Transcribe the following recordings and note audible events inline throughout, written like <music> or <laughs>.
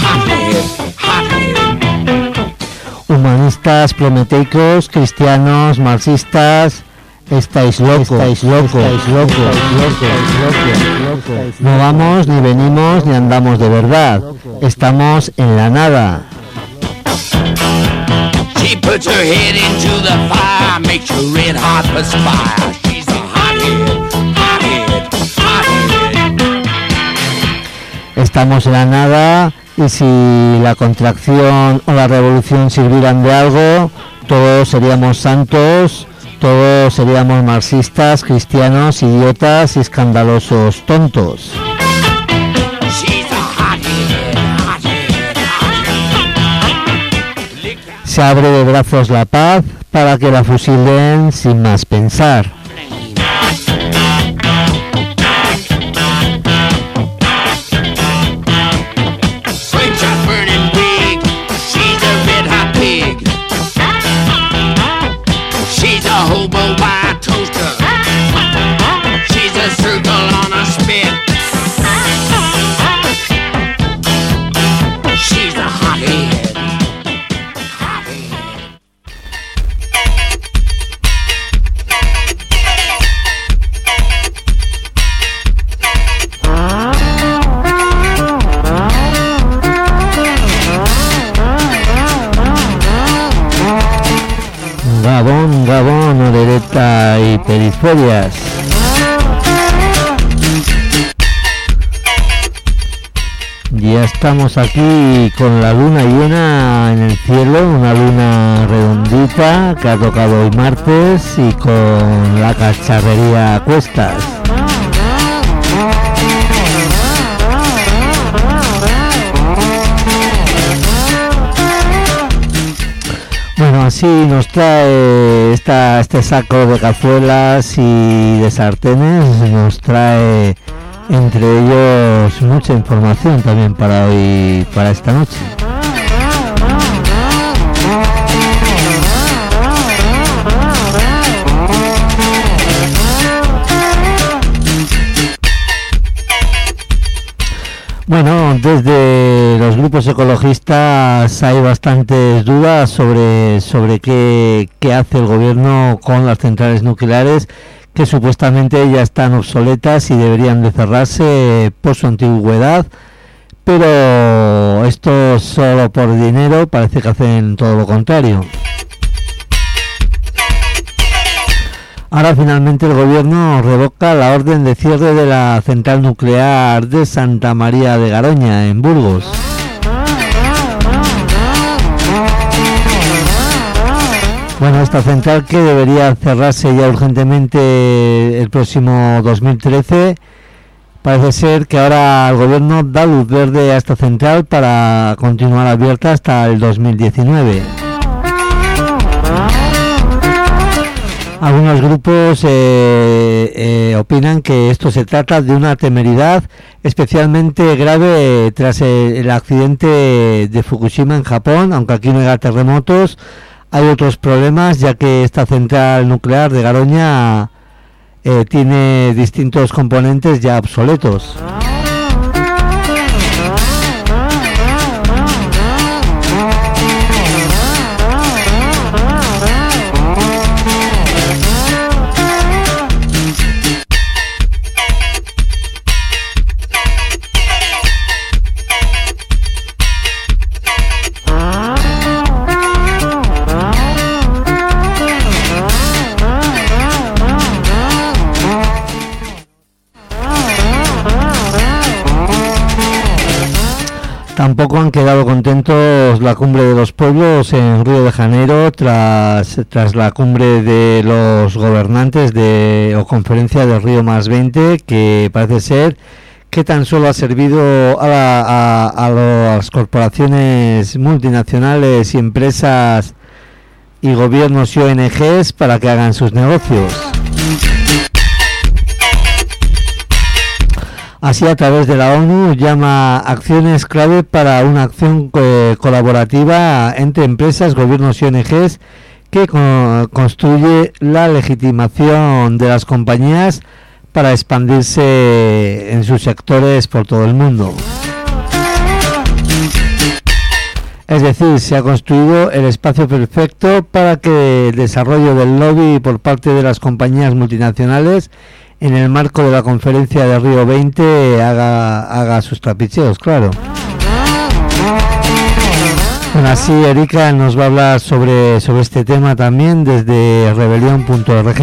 hothead, hothead. Humanistas prometeicos, cristianos, marxistas, estáis locos, estáis locos, estáis locos, locos, locos. No vamos, ni venimos, ni andamos de verdad. Estamos en la nada. She puts her head into the fire, makes you red hot perspire. Estamos en la nada y si la contracción o la revolución sirvieran de algo, todos seríamos santos, todos seríamos marxistas, cristianos, idiotas y escandalosos tontos. Se abre de brazos la paz para que la fusilen sin más pensar. Ya estamos aquí con la luna llena en el cielo, una luna redondita que ha tocado hoy martes y con la cacharrería a cuestas. Así nos trae esta, este saco de cazuelas y de sartenes, nos trae entre ellos mucha información también para hoy, para esta noche. Bueno, desde los grupos ecologistas hay bastantes dudas sobre, sobre qué, qué hace el gobierno con las centrales nucleares que supuestamente ya están obsoletas y deberían de cerrarse por su antigüedad, pero esto solo por dinero parece que hacen todo lo contrario. Ahora finalmente el gobierno revoca la orden de cierre de la central nuclear de Santa María de Garoña, en Burgos. Bueno, esta central que debería cerrarse ya urgentemente el próximo 2013, parece ser que ahora el gobierno da luz verde a esta central para continuar abierta hasta el 2019. Algunos grupos eh, eh, opinan que esto se trata de una temeridad especialmente grave tras el, el accidente de Fukushima en Japón, aunque aquí no haya terremotos, hay otros problemas ya que esta central nuclear de Garoña eh, tiene distintos componentes ya obsoletos. Tampoco han quedado contentos la cumbre de los pueblos en Río de Janeiro tras, tras la cumbre de los gobernantes de, o conferencia del Río Más 20 que parece ser que tan solo ha servido a, la- a- a las corporaciones multinacionales y empresas y gobiernos y ONGs para que hagan sus negocios. Así, a través de la ONU, llama acciones clave para una acción colaborativa entre empresas, gobiernos y ONGs que construye la legitimación de las compañías para expandirse en sus sectores por todo el mundo. Es decir, se ha construido el espacio perfecto para que el desarrollo del lobby por parte de las compañías multinacionales en el marco de la conferencia de Río 20 haga, haga sus trapicheos, claro. Bueno, así Erika nos va a hablar sobre, sobre este tema también desde rebelión.org.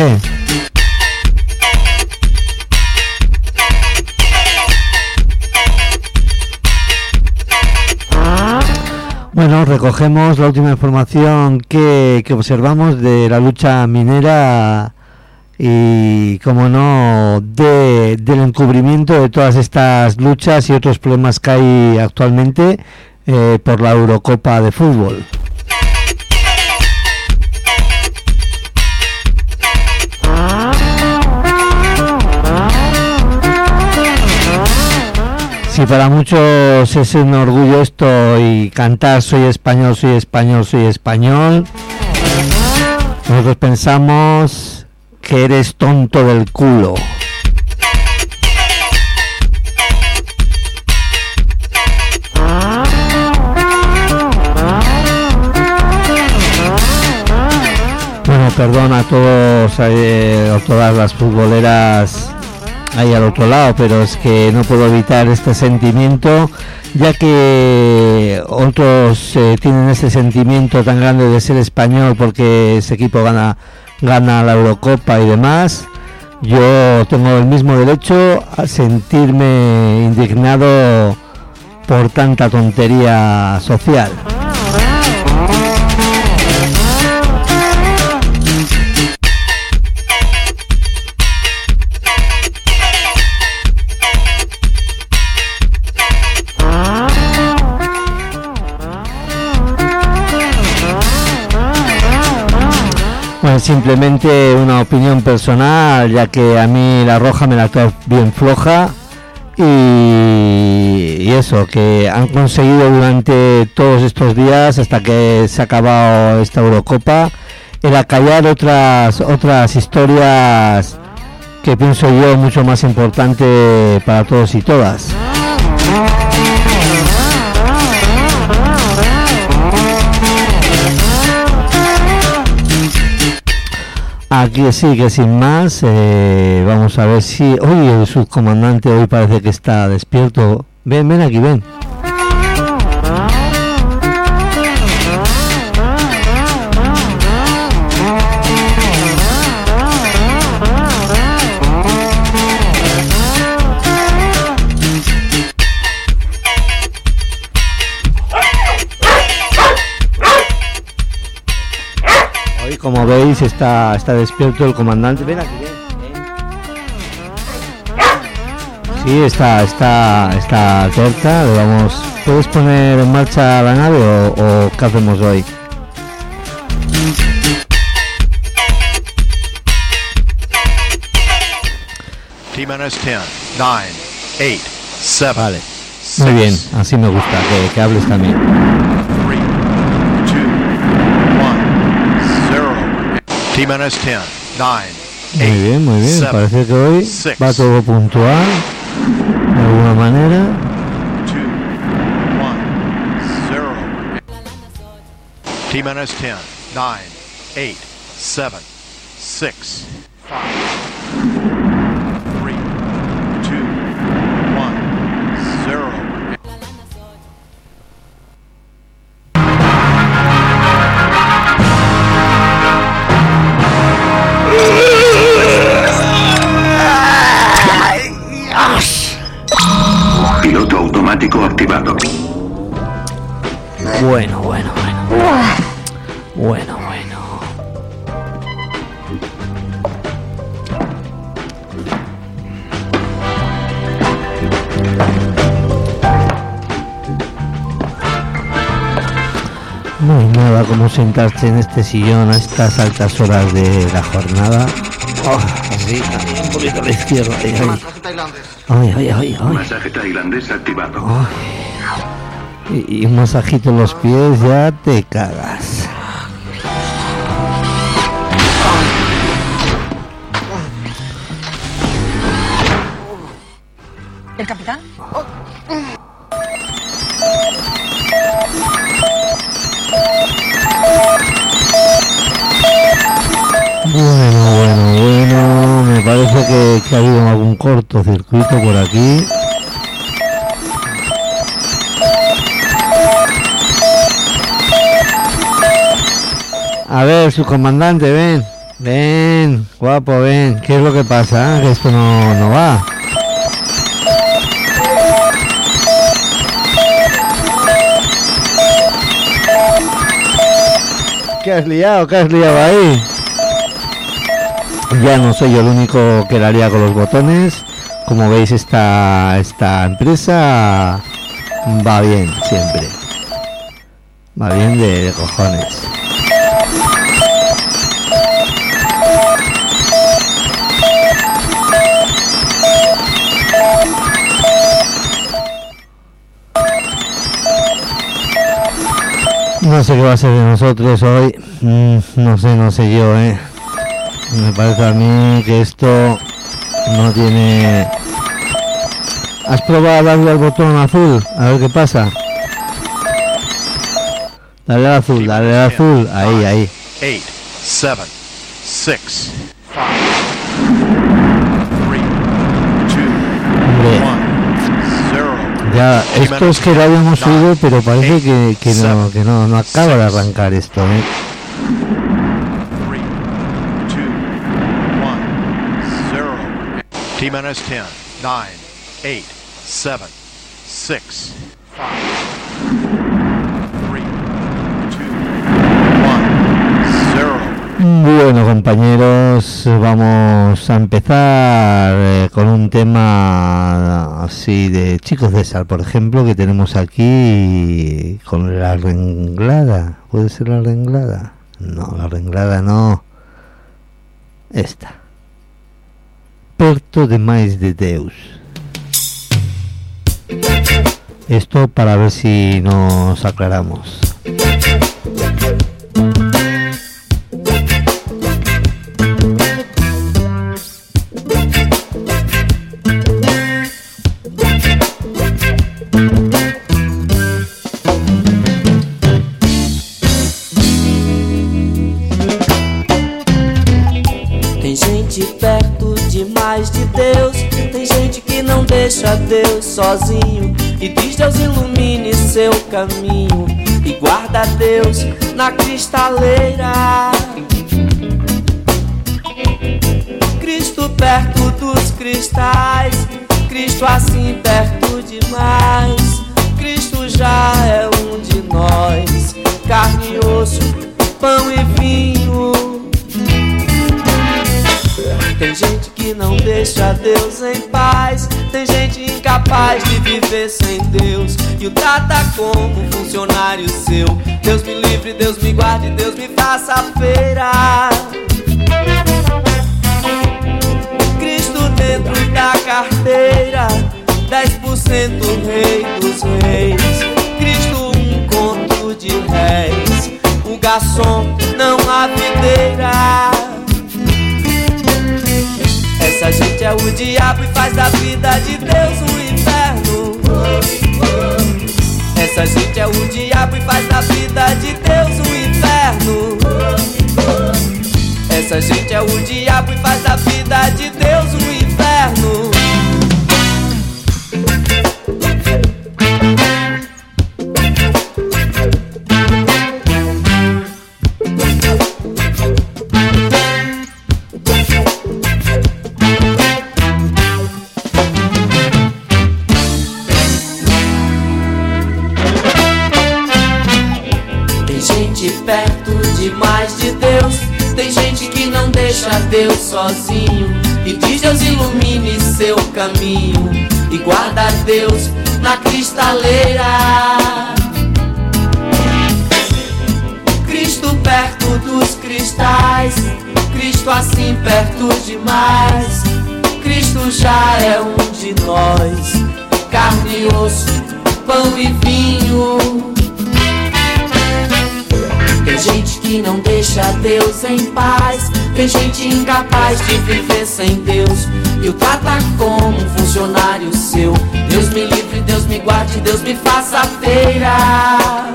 Bueno, recogemos la última información que, que observamos de la lucha minera y, como no, de, del encubrimiento de todas estas luchas y otros problemas que hay actualmente eh, por la Eurocopa de fútbol. Si para muchos es un orgullo esto y cantar soy español, soy español, soy español, nosotros pensamos que eres tonto del culo. Bueno, perdón a todos, eh, a todas las futboleras ahí al otro lado, pero es que no puedo evitar este sentimiento, ya que otros eh, tienen ese sentimiento tan grande de ser español porque ese equipo gana gana la Eurocopa y demás, yo tengo el mismo derecho a sentirme indignado por tanta tontería social. Bueno, simplemente una opinión personal, ya que a mí la roja me la quedado bien floja y, eso, que han conseguido durante todos estos días, hasta que se ha acabado esta Eurocopa, el acallar otras, otras historias que pienso yo mucho más importante para todos y todas. Aquí sí que sin más, eh, vamos a ver si... Hoy el subcomandante hoy parece que está despierto. Ven, ven aquí, ven. Está, está despierto el comandante. Ven aquí, ven. Sí, está, está, está alerta. vamos. ¿Puedes poner en marcha la nave o, o qué hacemos hoy? T-10, 9, 8, 7. Vale. Muy bien, así me gusta, que, que hables también. T-10, 9, Muy bien, muy bien. Parece que hoy va todo puntual. De alguna manera. 2, 1, 0. T-10, 9, 8, 7, 6, 5. Activado. Bueno, bueno, bueno. Bueno, bueno. No hay nada como sentarse en este sillón a estas altas horas de la jornada. Oh, aquí, un poquito a la izquierda. Ay, ay, ay, ay. Masaje tailandés activado. Ay. Y, y un masajito en los pies, ya te cagas. ¿El capitán? Bueno, bueno, bueno, me parece que, que ha habido algún cortocircuito por aquí. A ver, su comandante, ven, ven, guapo, ven, ¿qué es lo que pasa? Que esto no, no va. ¿Qué has liado? ¿Qué has liado ahí? Ya no soy yo el único que la lía con los botones. Como veis, esta, esta empresa va bien siempre. Va bien de cojones. No sé qué va a ser de nosotros hoy. Mm, no sé, no sé yo, ¿eh? Me parece a mí que esto no tiene... ¿Has probado darle al botón azul? A ver qué pasa. Dale al azul, dale al azul. Ahí, ahí. 8, 7, 6, 5. Ya, esto es que lo habíamos oído, pero parece que, que, no, que no, no acaba de arrancar esto. ¿eh? T-10, 9, 8, 7, 6, 5. Bueno compañeros, vamos a empezar eh, con un tema así de chicos de sal, por ejemplo, que tenemos aquí con la renglada. ¿Puede ser la renglada? No, la renglada no. Esta. Perto de Mais de Deus. Esto para ver si nos aclaramos. Deixa Deus sozinho. E diz Deus ilumine seu caminho. E guarda Deus na cristaleira. Cristo perto dos cristais. Cristo assim perto demais. Cristo já é um de nós. Carne e osso, pão e vinho. Tem gente que não deixa Deus em paz. Tem gente incapaz de viver sem Deus. E o trata como funcionário seu. Deus me livre, Deus me guarde, Deus me faça feira. Cristo dentro da carteira. 10% rei dos reis. Cristo um conto de réis. O garçom não a videira. É o diabo e faz da vida de Deus um inferno. Essa gente é o diabo e faz da vida de Deus um inferno. Essa gente é o diabo e faz da vida de Deus Deus na cristaleira. Cristo perto dos cristais. Cristo assim perto demais. Cristo já é um de nós, carne e osso, pão e vinho. Tem gente que não deixa Deus em paz. Tem gente incapaz de viver sem Deus. E o trata como um funcionário seu. Deus me livre, Deus me guarde, Deus me faça feira.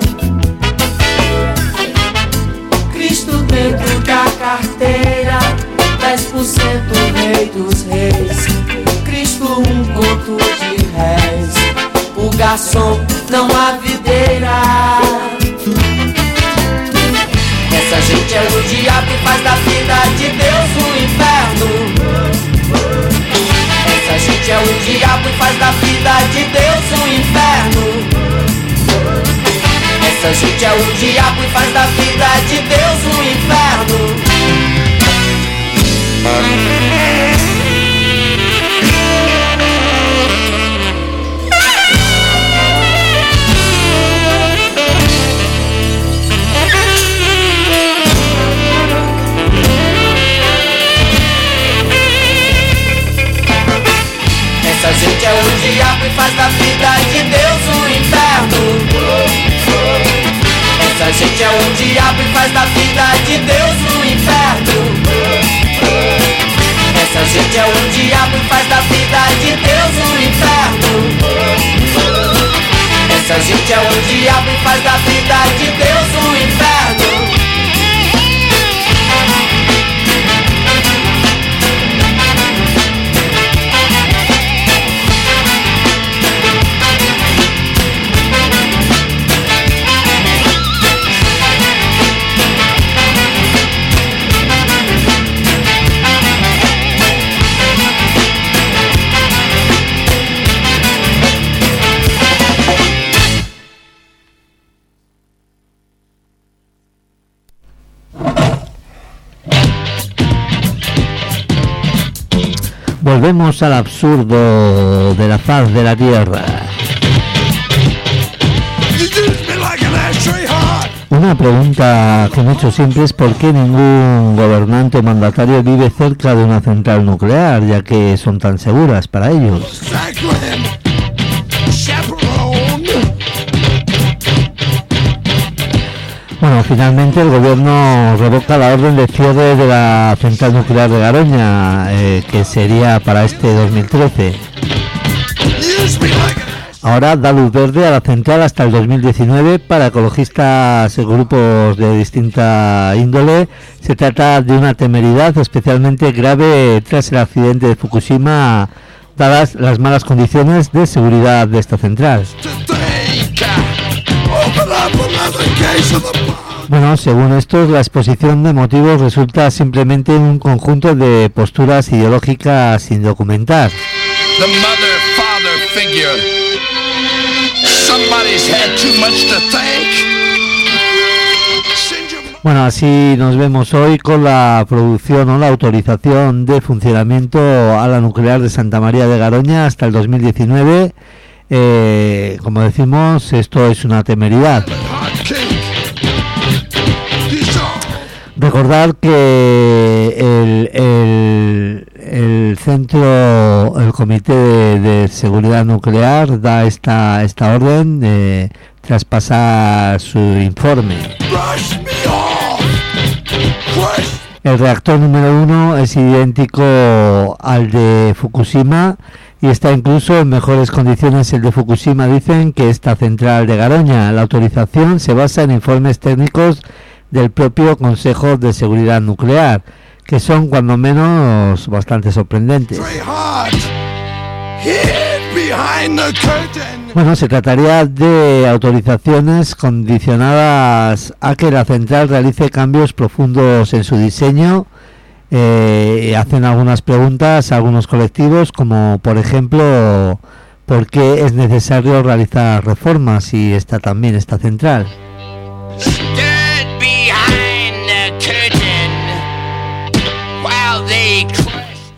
Cristo dentro da carteira, 10% rei dos reis. Cristo um conto de réis. O garçom não há videira. Essa gente é o diabo que faz da vida de Deus um inferno. Gente é o diabo que faz da vida de Deus um inferno. Essa gente é o diabo que faz da vida de Deus um inferno. Gente é o diabo e faz da vida de Deus um inferno. Essa gente é o diabo e faz da vida de Deus um inferno. Essa gente é o diabo e faz da vida de Deus um inferno. Essa gente é o diabo e faz da vida de Deus um inferno. Volvemos al absurdo de la faz de la Tierra. Una pregunta que me he hecho siempre es por qué ningún gobernante mandatario vive cerca de una central nuclear, ya que son tan seguras para ellos. Bueno, finalmente el gobierno revoca la orden de cierre de la central nuclear de Garoña, eh, que sería para este 2013. Ahora da luz verde a la central hasta el 2019 para ecologistas y grupos de distinta índole. Se trata de una temeridad especialmente grave tras el accidente de Fukushima, dadas las malas condiciones de seguridad de esta central. Bueno, según estos, la exposición de motivos resulta simplemente un conjunto de posturas ideológicas sin documentar. The mother father figure. Somebody's had too much to think. Bueno, así nos vemos hoy con la producción o la autorización de funcionamiento a la nuclear de Santa María de Garoña hasta el 2019. Eh, como decimos, esto es una temeridad. Recordar que el, centro, el Comité de, Seguridad Nuclear da esta, esta orden de traspasar su informe. El reactor número uno es idéntico al de Fukushima y está incluso en mejores condiciones el de Fukushima, dicen, que esta central de Garoña. La autorización se basa en informes técnicos del propio Consejo de Seguridad Nuclear, que son cuando menos bastante sorprendentes. Bueno, se trataría de autorizaciones condicionadas a que la central realice cambios profundos en su diseño. Eh, hacen algunas preguntas a algunos colectivos, como por ejemplo, ¿por qué es necesario realizar reformas si está también esta central?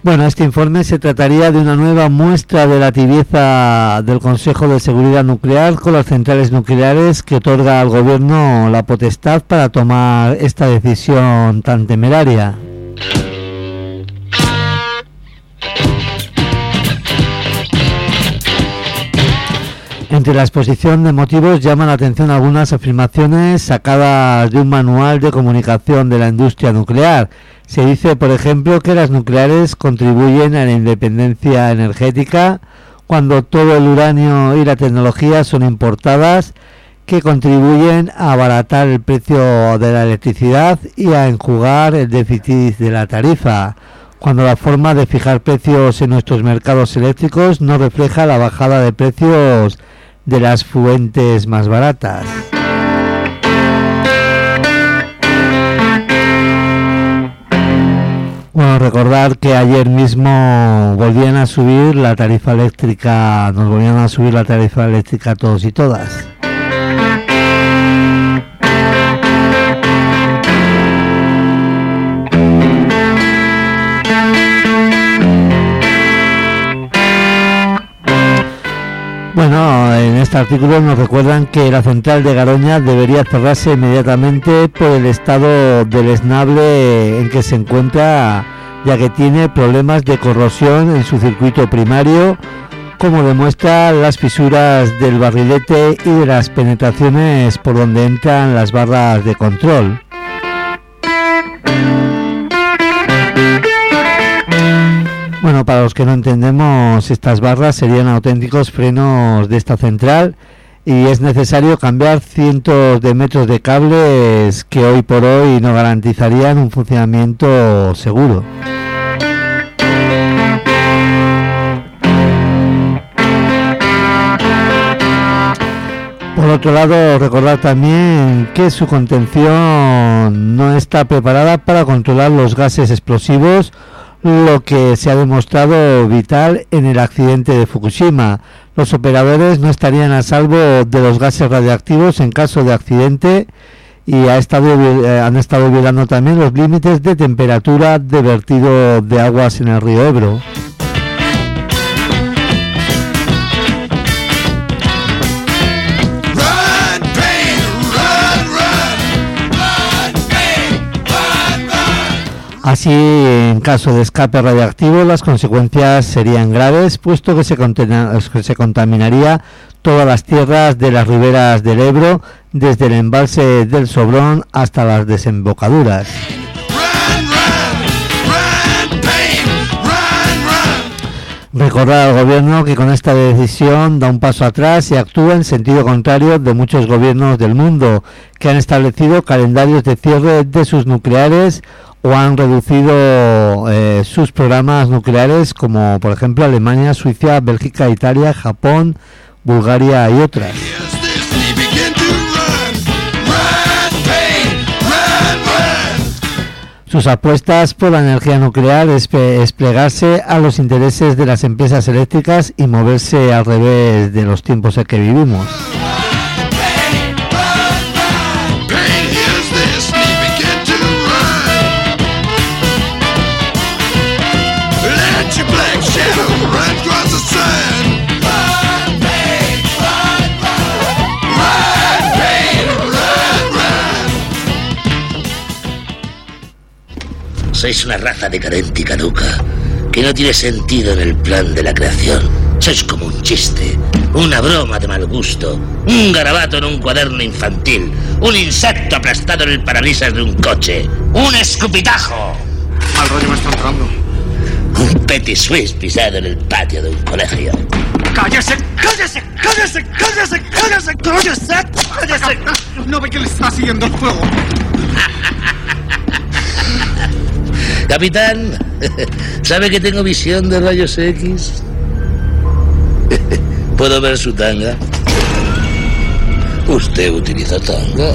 Bueno, este informe se trataría de una nueva muestra de la tibieza del Consejo de Seguridad Nuclear con las centrales nucleares que otorga al gobierno la potestad para tomar esta decisión tan temeraria. Entre la exposición de motivos llaman la atención algunas afirmaciones sacadas de un manual de comunicación de la industria nuclear. Se dice, por ejemplo, que las nucleares contribuyen a la independencia energética cuando todo el uranio y la tecnología son importadas, que contribuyen a abaratar el precio de la electricidad y a enjugar el déficit de la tarifa cuando la forma de fijar precios en nuestros mercados eléctricos no refleja la bajada de precios de las fuentes más baratas. Bueno, recordar que ayer mismo volvían a subir la tarifa eléctrica, nos volvían a subir la tarifa eléctrica todos y todas. Bueno, en este artículo nos recuerdan que la central de Garoña debería cerrarse inmediatamente por el estado deleznable en que se encuentra, ya que tiene problemas de corrosión en su circuito primario, como demuestran las fisuras del barrilete y de las penetraciones por donde entran las barras de control. Bueno, para los que no entendemos, estas barras serían auténticos frenos de esta central y es necesario cambiar cientos de metros de cables que hoy por hoy no garantizarían un funcionamiento seguro. Por otro lado, recordar también que su contención no está preparada para controlar los gases explosivos lo que se ha demostrado vital en el accidente de Fukushima. Los operadores no estarían a salvo de los gases radiactivos en caso de accidente y ha estado, eh, han estado violando también los límites de temperatura de vertido de aguas en el río Ebro. Así, en caso de escape radiactivo, las consecuencias serían graves, puesto que se, contaminaría todas las tierras de las riberas del Ebro, desde el embalse del Sobrón hasta las desembocaduras. Recordar al gobierno que con esta decisión da un paso atrás y actúa en sentido contrario de muchos gobiernos del mundo que han establecido calendarios de cierre de sus nucleares o han reducido eh, sus programas nucleares como por ejemplo Alemania, Suiza, Bélgica, Italia, Japón, Bulgaria y otras. Sus apuestas por la energía nuclear es plegarse a los intereses de las empresas eléctricas y moverse al revés de los tiempos en que vivimos. Sois una raza decadente y caduca, que no tiene sentido en el plan de la creación. Sois como un chiste, una broma de mal gusto, un garabato en un cuaderno infantil, un insecto aplastado en el parabrisas de un coche, un escupitajo. Al rollo me está entrando. Un petit suisse pisado en el patio de un colegio. ¡Cállese! ¡Cállese! ¡Cállese! ¡Cállese! ¡Cállese! ¡Cállese! ¡Cállese! <laughs> No ve que le está siguiendo el fuego. <laughs> Capitán, <laughs> ¿sabe que tengo visión de rayos X? <laughs> ¿Puedo ver su tanga? Usted utiliza tanga.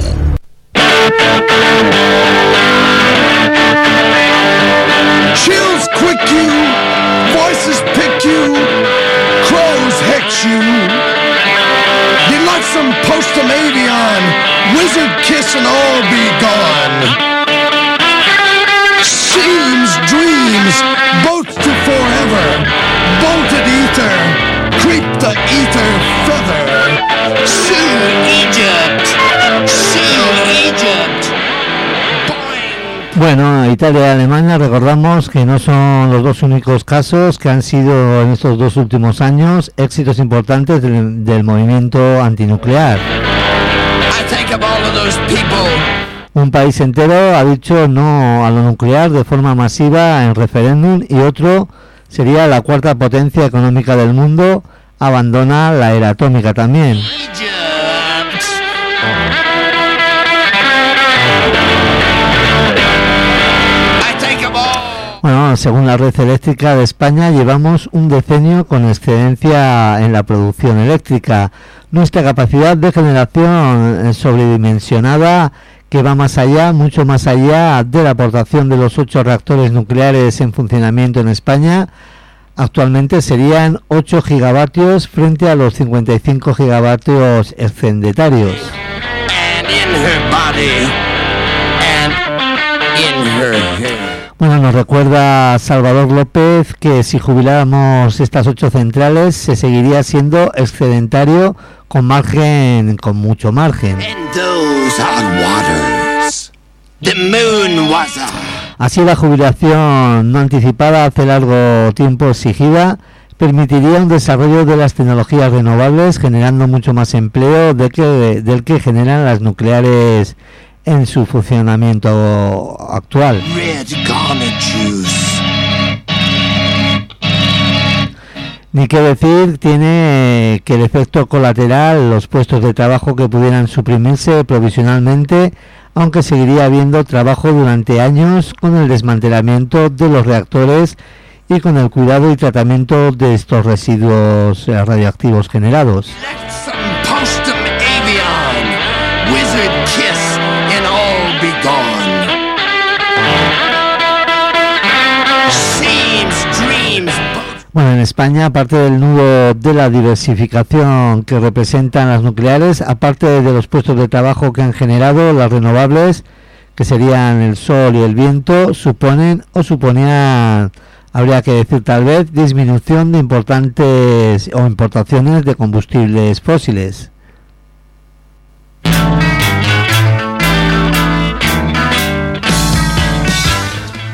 Chills quick you, voices pick you, crows hex you. You're like some post-Avion, wizard kiss and all be gone. Seems, dreams, boats to forever, bolted ether, creep the ether further. Sue Egypt, Sue Egypt. Bueno, Italia y Alemania recordamos que no son los dos únicos casos que han sido en estos dos últimos años éxitos importantes del, del movimiento antinuclear. I think of all of those people Un país entero ha dicho no a lo nuclear de forma masiva en referéndum y otro sería la cuarta potencia económica del mundo abandona la era atómica también. Bueno, según la red eléctrica de España, llevamos un decenio con excedencia en la producción eléctrica. Nuestra capacidad de generación sobredimensionada que va más allá, mucho más allá de la aportación de los ocho reactores nucleares en funcionamiento en España. Actualmente serían 8 gigavatios frente a los 55 gigavatios hair. Bueno, nos recuerda Salvador López que si jubiláramos estas ocho centrales se seguiría siendo excedentario con margen, con mucho margen. Así la jubilación no anticipada hace largo tiempo exigida permitiría un desarrollo de las tecnologías renovables generando mucho más empleo de que- del que generan las nucleares en su funcionamiento actual. Ni que decir tiene que el efecto colateral, los puestos de trabajo que pudieran suprimirse provisionalmente, aunque seguiría habiendo trabajo durante años con el desmantelamiento de los reactores y con el cuidado y tratamiento de estos residuos radioactivos generados. Bueno, en España, aparte del nudo de la diversificación que representan las nucleares, aparte de los puestos de trabajo que han generado las renovables, que serían el sol y el viento, suponen o suponían, habría que decir tal vez, disminución de importantes o importaciones de combustibles fósiles.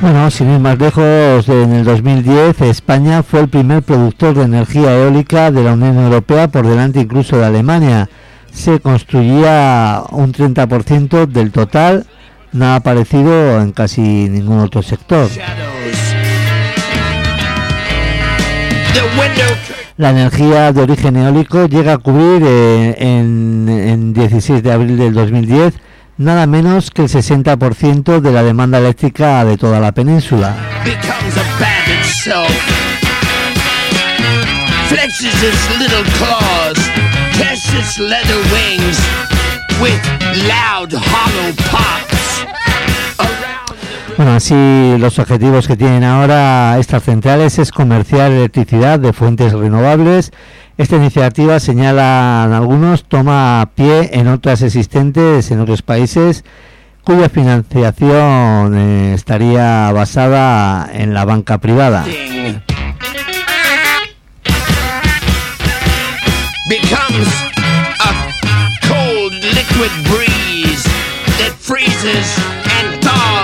Bueno, sin ir más lejos, en el 2010 España fue el primer productor de energía eólica de la Unión Europea por delante incluso de Alemania. Se construía un 30% del total, nada parecido en casi ningún otro sector. La energía de origen eólico llega a cubrir eh, en, en 16 de abril del 2010 nada menos que el 60% de la demanda eléctrica de toda la península. becomes a bat itself. Bueno, así los objetivos que tienen ahora estas centrales es comerciar electricidad de fuentes renovables. Esta iniciativa, señalan algunos, toma pie en otras existentes en otros países cuya financiación eh, estaría basada en la banca privada.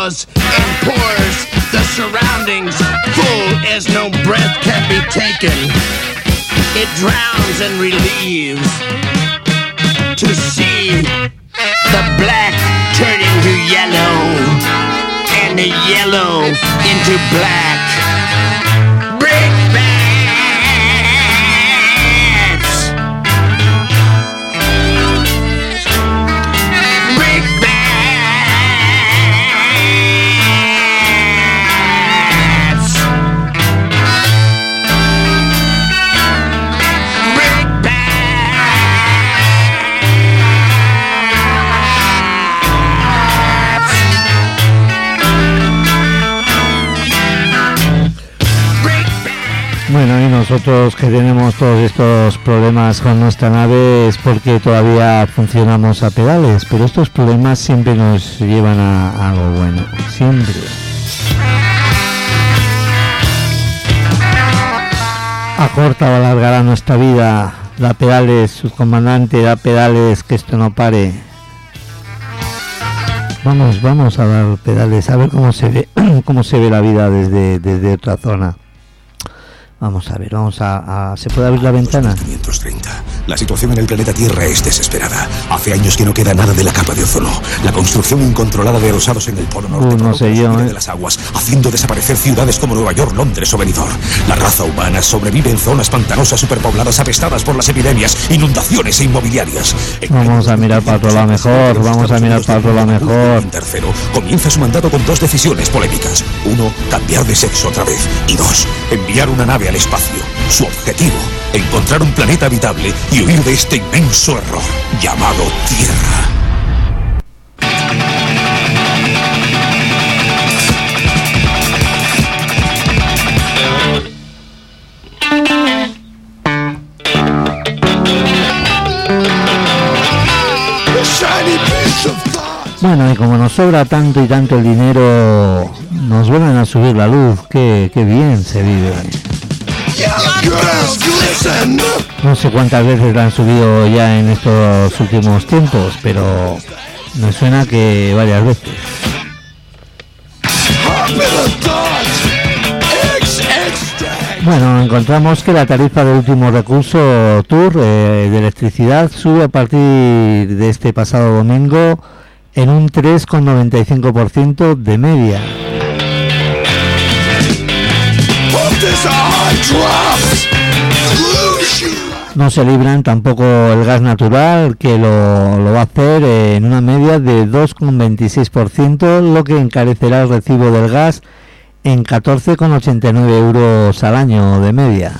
And and pours the surroundings full as no breath can be taken. It drowns and relieves to see the black turn into yellow and the yellow into black. Nosotros que tenemos todos estos problemas con nuestra nave es porque todavía funcionamos a pedales, pero estos problemas siempre nos llevan a, algo bueno, siempre. Acorta o alargará nuestra vida, da pedales, subcomandante, da pedales, que esto no pare. Vamos, vamos a dar pedales, a ver cómo se ve, <clears throat> cómo se ve la vida desde, desde otra zona. Vamos a ver, vamos a, a- ¿Se puede abrir la ventana? 530. La situación en el planeta Tierra es desesperada. Hace años que no queda nada de la capa de ozono. La construcción incontrolada de rosados en el polo norte Uh, no sé yo, ¿eh? de las aguas, haciendo desaparecer ciudades como Nueva York, Londres o Benidorm. La raza humana sobrevive en zonas pantanosas superpobladas apestadas por las epidemias, inundaciones e inmobiliarias. En Vamos a mirar para otro lado mejor, vamos a mirar para otro lado mejor. Tercero, comienza su mandato con dos decisiones polémicas. Uno, cambiar de sexo otra vez. Y dos, enviar una nave espacio. Su objetivo, encontrar un planeta habitable y huir de este inmenso error llamado Tierra. Bueno, y como nos sobra tanto y tanto el dinero, nos vuelven a subir la luz. Qué, qué bien se vive. No sé cuántas veces la han subido ya en estos últimos tiempos, pero me suena que varias veces. Bueno, encontramos que la tarifa de último recurso Tour eh, de electricidad sube a partir de este pasado domingo en un 3,95% de media. No se libran tampoco el gas natural, que lo, lo va a hacer en una media de 2,26%, lo que encarecerá el recibo del gas en 14,89 euros al año de media.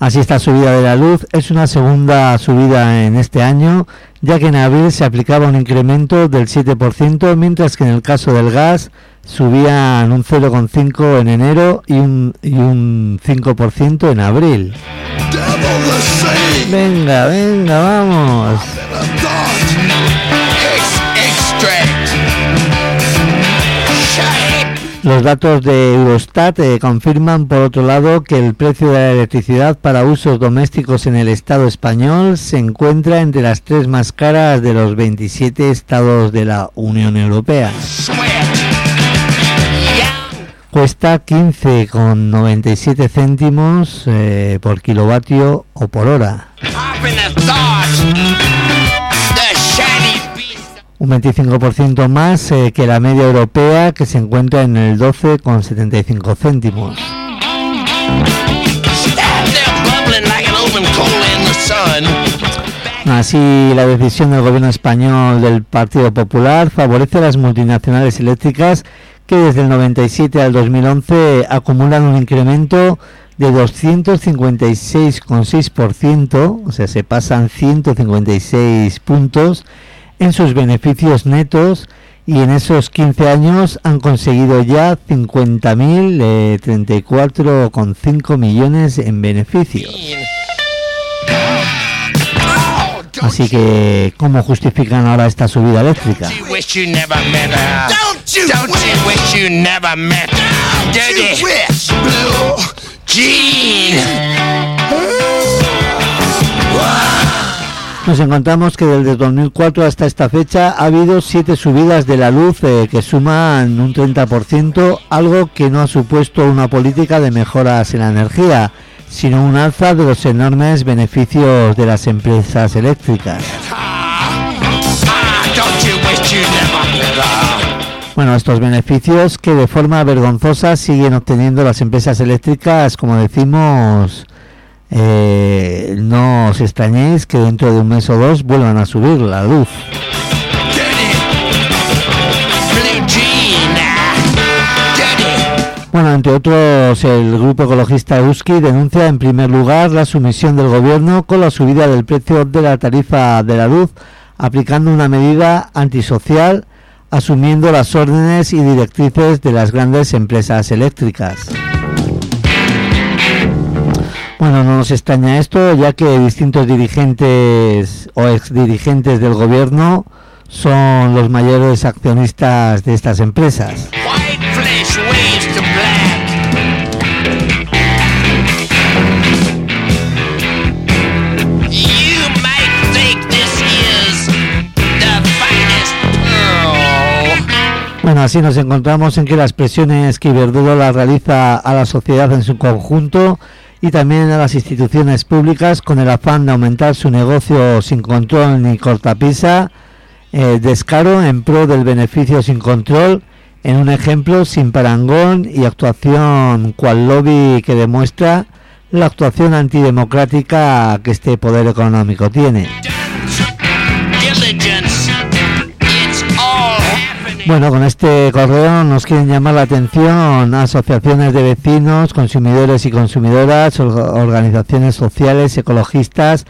Así esta subida de la luz es una segunda subida en este año, ya que en abril se aplicaba un incremento del 7%, mientras que en el caso del gas subían un 0,5 en enero y un, y un 5% en abril. Venga, venga, vamos. Los datos de Eurostat eh, confirman, por otro lado, que el precio de la electricidad para usos domésticos en el Estado español se encuentra entre las tres más caras de los 27 estados de la Unión Europea. Cuesta 15,97 céntimos eh, por kilovatio o por hora. Un 25% más eh, que la media europea que se encuentra en el 12,75 céntimos. Así, la decisión del gobierno español del Partido Popular favorece a las multinacionales eléctricas que desde el 97 al 2011 acumulan un incremento de 256,6%, o sea, se pasan 156 puntos en sus beneficios netos y en esos 15 años han conseguido ya 50.034,5 millones en beneficios. Así que, ¿cómo justifican ahora esta subida eléctrica? Nos encontramos que desde 2004 hasta esta fecha ha habido siete subidas de la luz eh, que suman un 30%, algo que no ha supuesto una política de mejoras en la energía, sino un alza de los enormes beneficios de las empresas eléctricas. Bueno, estos beneficios que de forma vergonzosa siguen obteniendo las empresas eléctricas, como decimos, eh, no os extrañéis que dentro de un mes o dos vuelvan a subir la luz. Bueno, entre otros, el grupo ecologista Euski denuncia en primer lugar la sumisión del gobierno con la subida del precio de la tarifa de la luz, aplicando una medida antisocial, asumiendo las órdenes y directrices de las grandes empresas eléctricas. Bueno, no nos extraña esto, ya que distintos dirigentes o exdirigentes del gobierno son los mayores accionistas de estas empresas. Bueno, así nos encontramos en que las presiones que Iberdrola realiza a la sociedad en su conjunto y también a las instituciones públicas con el afán de aumentar su negocio sin control ni cortapisa, eh, descaro en pro del beneficio sin control, en un ejemplo sin parangón y actuación cual lobby que demuestra la actuación antidemocrática que este poder económico tiene. Bueno, con este correo nos quieren llamar la atención asociaciones de vecinos, consumidores y consumidoras, organizaciones sociales, ecologistas,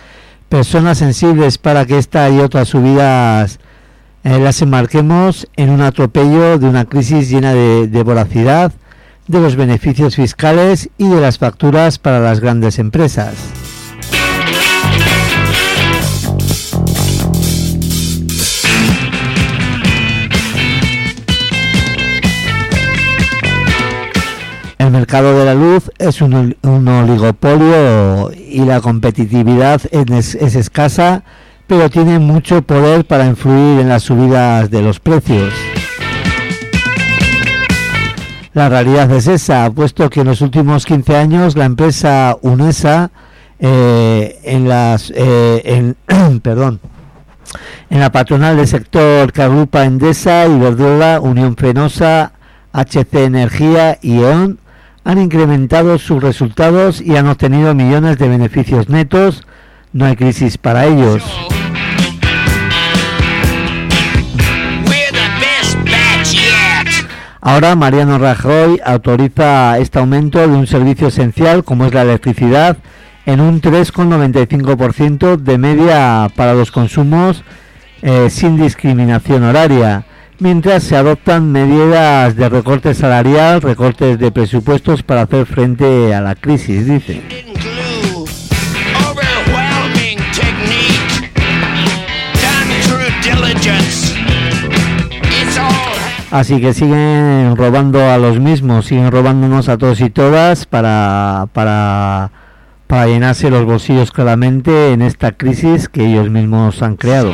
personas sensibles para que esta y otras subidas eh, las enmarquemos en un atropello de una crisis llena de, de voracidad, de los beneficios fiscales y de las facturas para las grandes empresas. El mercado de la luz es un, oligopolio y la competitividad es, escasa, pero tiene mucho poder para influir en las subidas de los precios. La realidad es esa, puesto que en los últimos 15 años la empresa UNESA eh, eh, <clears throat> en la patronal del sector que agrupa Endesa, Iberdrola, Unión Fenosa, HC Energía y E.ON han incrementado sus resultados y han obtenido millones de beneficios netos. No hay crisis para ellos. Ahora Mariano Rajoy autoriza este aumento de un servicio esencial como es la electricidad en un 3,95% de media para los consumos eh, sin discriminación horaria mientras se adoptan medidas de recorte salarial, recortes de presupuestos para hacer frente a la crisis, dice. Así que siguen robando a los mismos, siguen robándonos a todos y todas para, para, para llenarse los bolsillos claramente en esta crisis que ellos mismos han creado.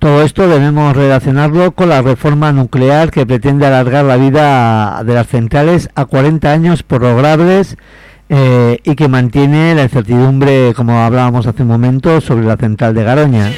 Todo esto debemos relacionarlo con la reforma nuclear que pretende alargar la vida de las centrales a 40 años prorrogables eh, y que mantiene la incertidumbre, como hablábamos hace un momento, sobre la central de Garoña.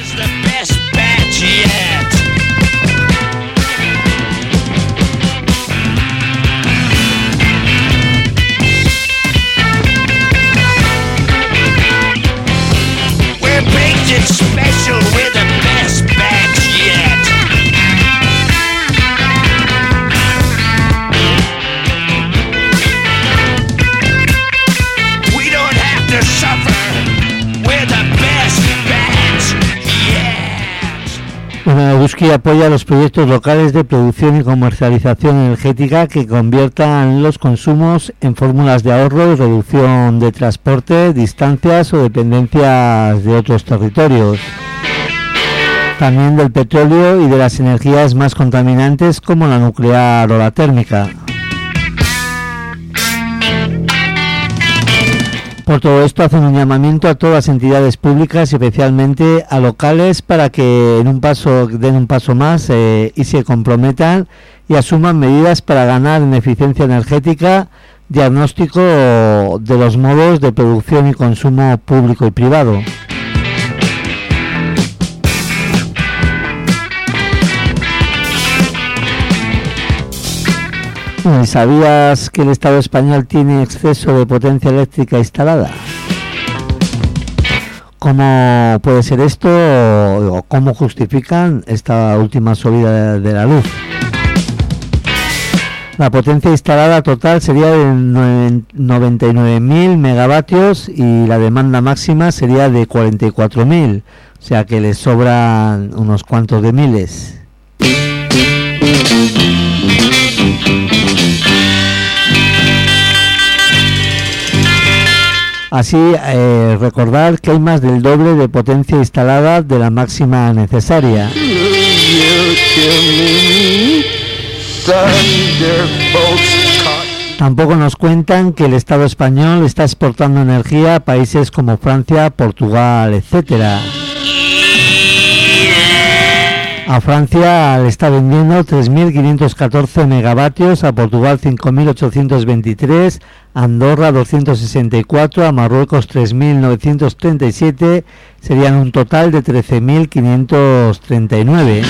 Busqui apoya los proyectos locales de producción y comercialización energética que conviertan los consumos en fórmulas de ahorro y reducción de transporte, distancias o dependencias de otros territorios. También del petróleo y de las energías más contaminantes como la nuclear o la térmica. Por todo esto hacen un llamamiento a todas las entidades públicas y especialmente a locales para que en un paso den un paso más eh, y se comprometan y asuman medidas para ganar en eficiencia energética, diagnóstico de los modos de producción y consumo público y privado. ¿Sabías que el Estado español tiene exceso de potencia eléctrica instalada? ¿Cómo puede ser esto o cómo justifican esta última subida de la luz? La potencia instalada total sería de 99.000 megavatios y la demanda máxima sería de 44.000, o sea que le sobran unos cuantos de miles. Así, eh, recordar que hay más del doble de potencia instalada de la máxima necesaria. Tampoco nos cuentan que el Estado español está exportando energía a países como Francia, Portugal, etcétera. A Francia le está vendiendo 3.514 megavatios, a Portugal 5.823, a Andorra 264, a Marruecos 3.937, serían un total de 13.539.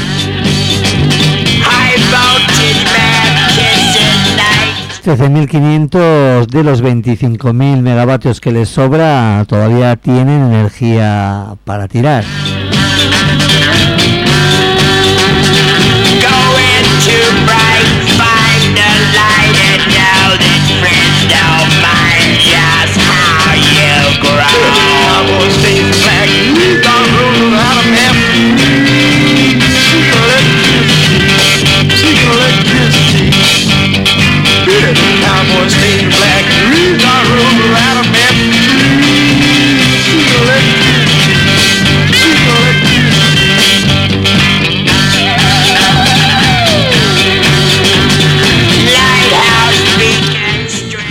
13.500 de los 25.000 megavatios que les sobra todavía tienen energía para tirar. ground.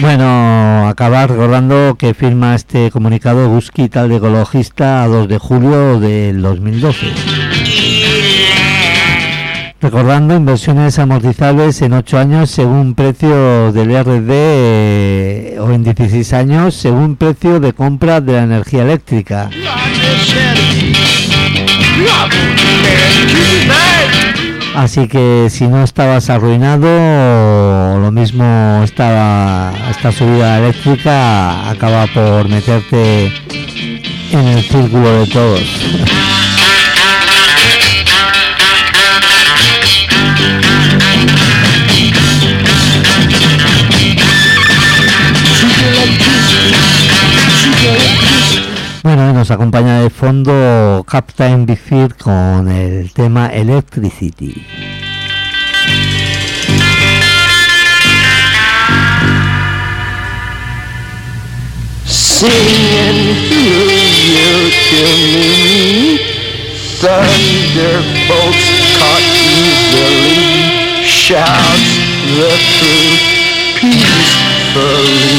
Bueno, acabar recordando que firma este comunicado Guski tal de ecologista a 2 de julio del 2012. Recordando inversiones amortizables en 8 años según precio del RD eh, o en 16 años según precio de compra de la energía eléctrica. Así que si no estabas arruinado, lo mismo estaba esta subida eléctrica acaba por meterte en el círculo de todos. Bueno, y nos acompaña de fondo Captain Big con el tema Electricity. Singing you to me. Thunderbolts caught easily. Shouts the truth peacefully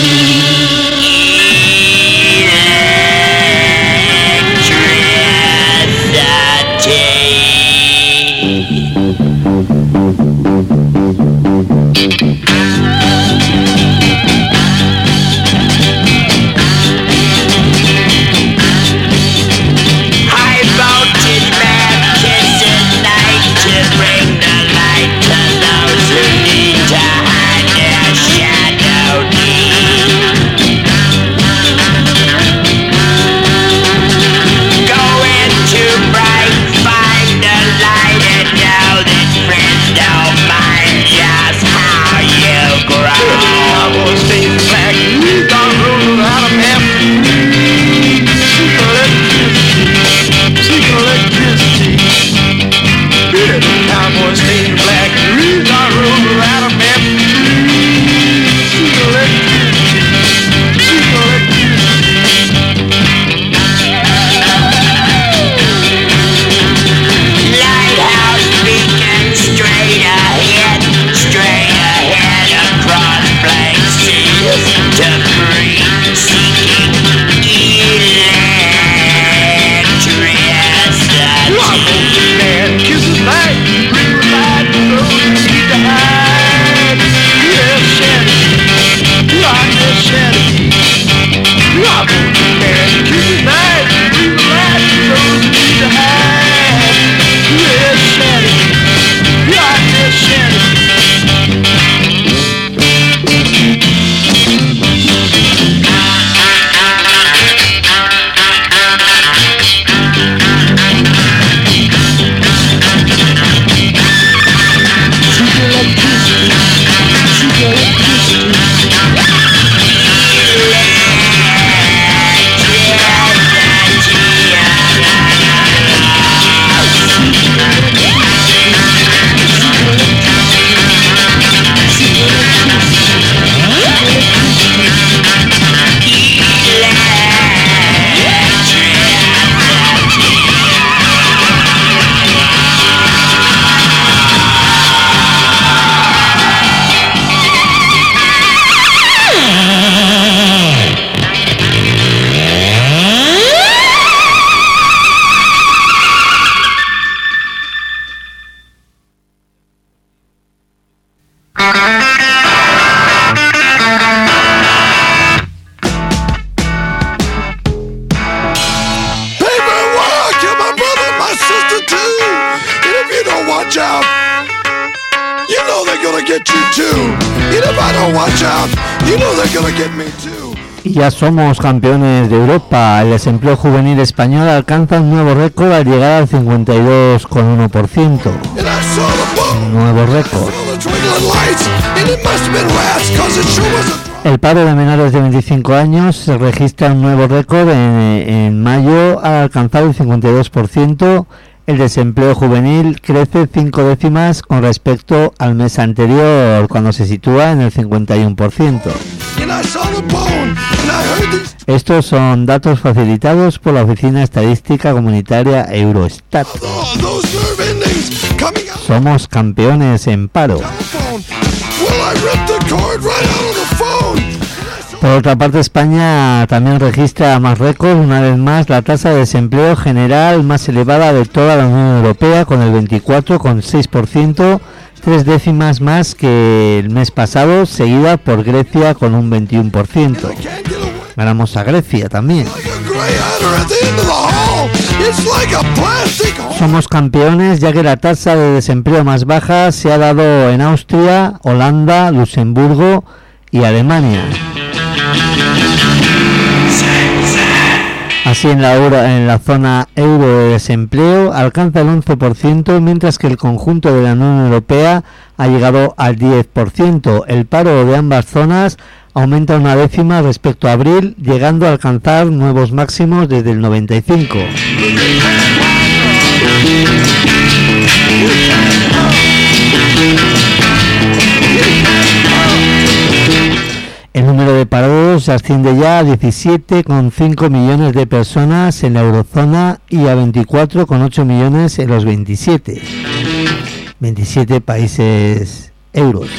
Ya somos campeones de Europa. El desempleo juvenil español alcanza un nuevo récord al llegar al 52,1%. And I saw the boat, Un nuevo récord. El paro de menores de 25 años se registra un nuevo récord en, en mayo al alcanzar el 52%. El desempleo juvenil crece 5 décimas con respecto al mes anterior, cuando se sitúa en el 51%. Estos son datos facilitados por la Oficina Estadística Comunitaria Eurostat. Somos campeones en paro. Por otra parte, España también registra más récords, una vez más, la tasa de desempleo general más elevada de toda la Unión Europea, con el 24,6%, tres décimas más que el mes pasado, seguida por Grecia con un 21%. Ganamos a Grecia también. Somos campeones ya que la tasa de desempleo más baja se ha dado en Austria, Holanda, Luxemburgo y Alemania. Así en la, euro- en la zona euro de desempleo alcanza el 11%, mientras que el conjunto de la Unión Europea ha llegado al 10%. El paro de ambas zonas aumenta una décima respecto a abril, llegando a alcanzar nuevos máximos desde el 95. El número de parados asciende ya a 17,5 millones de personas en la eurozona y a 24,8 millones en los 27. 27 países euros.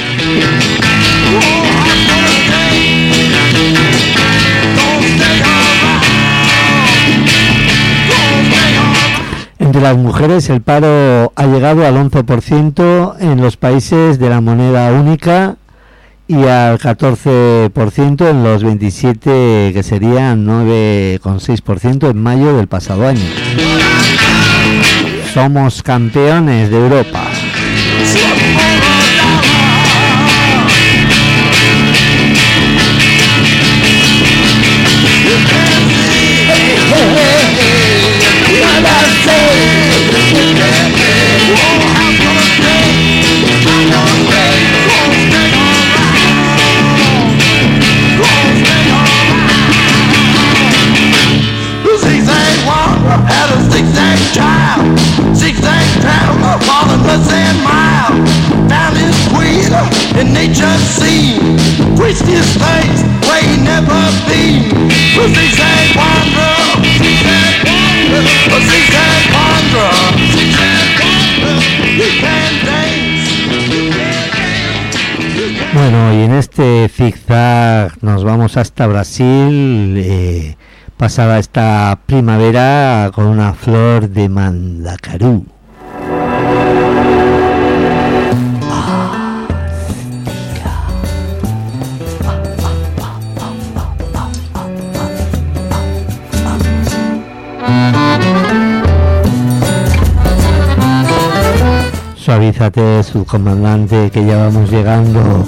Entre las mujeres el paro ha llegado al 11% en los países de la moneda única y al 14% en los 27 que serían 9,6% en mayo del pasado año. Somos campeones de Europa. Zigzag wanderer, a zigzag wanderer, Bueno, y en este zigzag nos vamos hasta Brasil, eh, pasada esta primavera con una flor de mandacarú. Suavízate, subcomandante, que ya vamos llegando.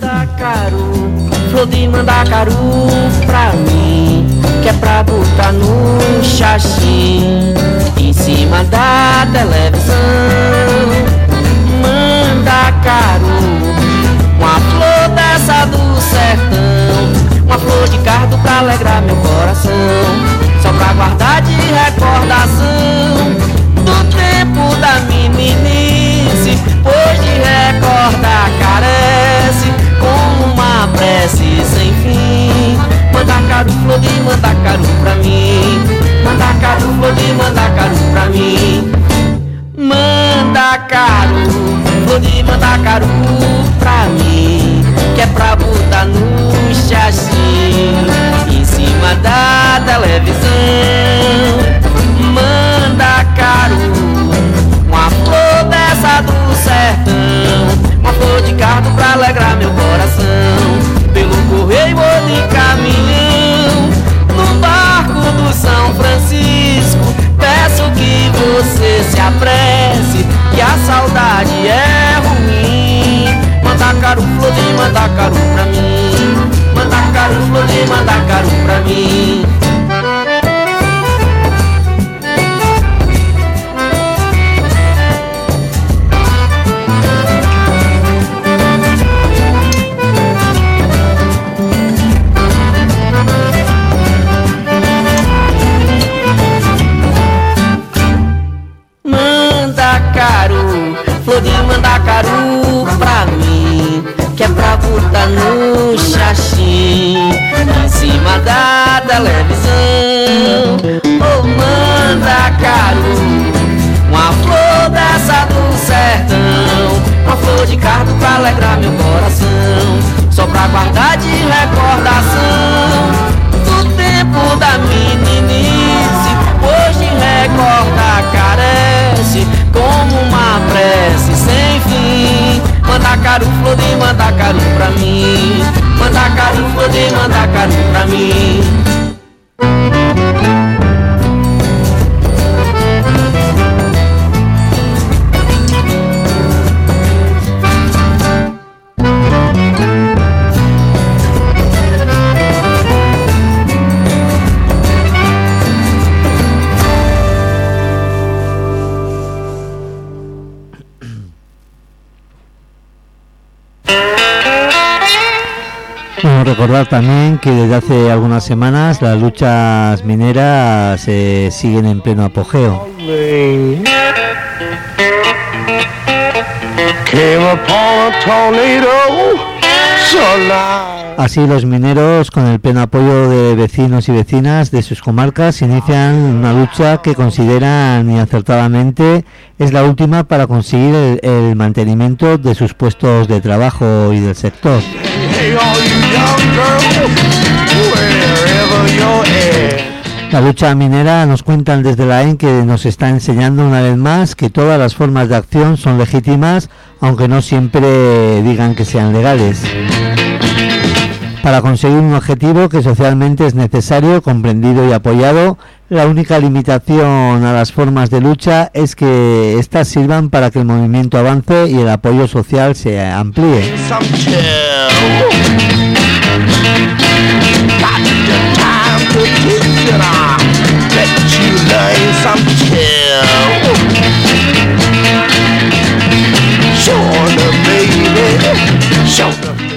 Mandacaru, flor de mandacaru pra mim, que é pra botar no xaxim, em cima da televisão. Mandacaru, uma flor dessa do sertão, uma flor de cardo pra alegrar meu coração, só pra guardar de recordação do tempo da meninice, pois de recordar carece com uma prece sem fim. Mandacaru, flor de mandacaru pra mim. Mandacaru, flor de mandacaru pra mim. Mandacaru, flor de mandacaru pra mim. Que é pra botar no chassi em cima da televisão. Alegra meu coração Pelo correio ou de caminhão. No barco do São Francisco Peço que você se apresse Que a saudade é ruim. Manda caro flor de manda caro pra mim Manda caro flor de manda caro pra mim. Semanas las luchas mineras eh, siguen en pleno apogeo. Así los mineros, con el pleno apoyo de vecinos y vecinas de sus comarcas, inician una lucha que consideran y acertadamente es la última para conseguir el, el mantenimiento de sus puestos de trabajo y del sector. La lucha minera nos cuentan desde la EN que nos está enseñando una vez más que todas las formas de acción son legítimas, aunque no siempre digan que sean legales. Para conseguir un objetivo que socialmente es necesario, comprendido y apoyado, la única limitación a las formas de lucha es que éstas sirvan para que el movimiento avance y el apoyo social se amplíe.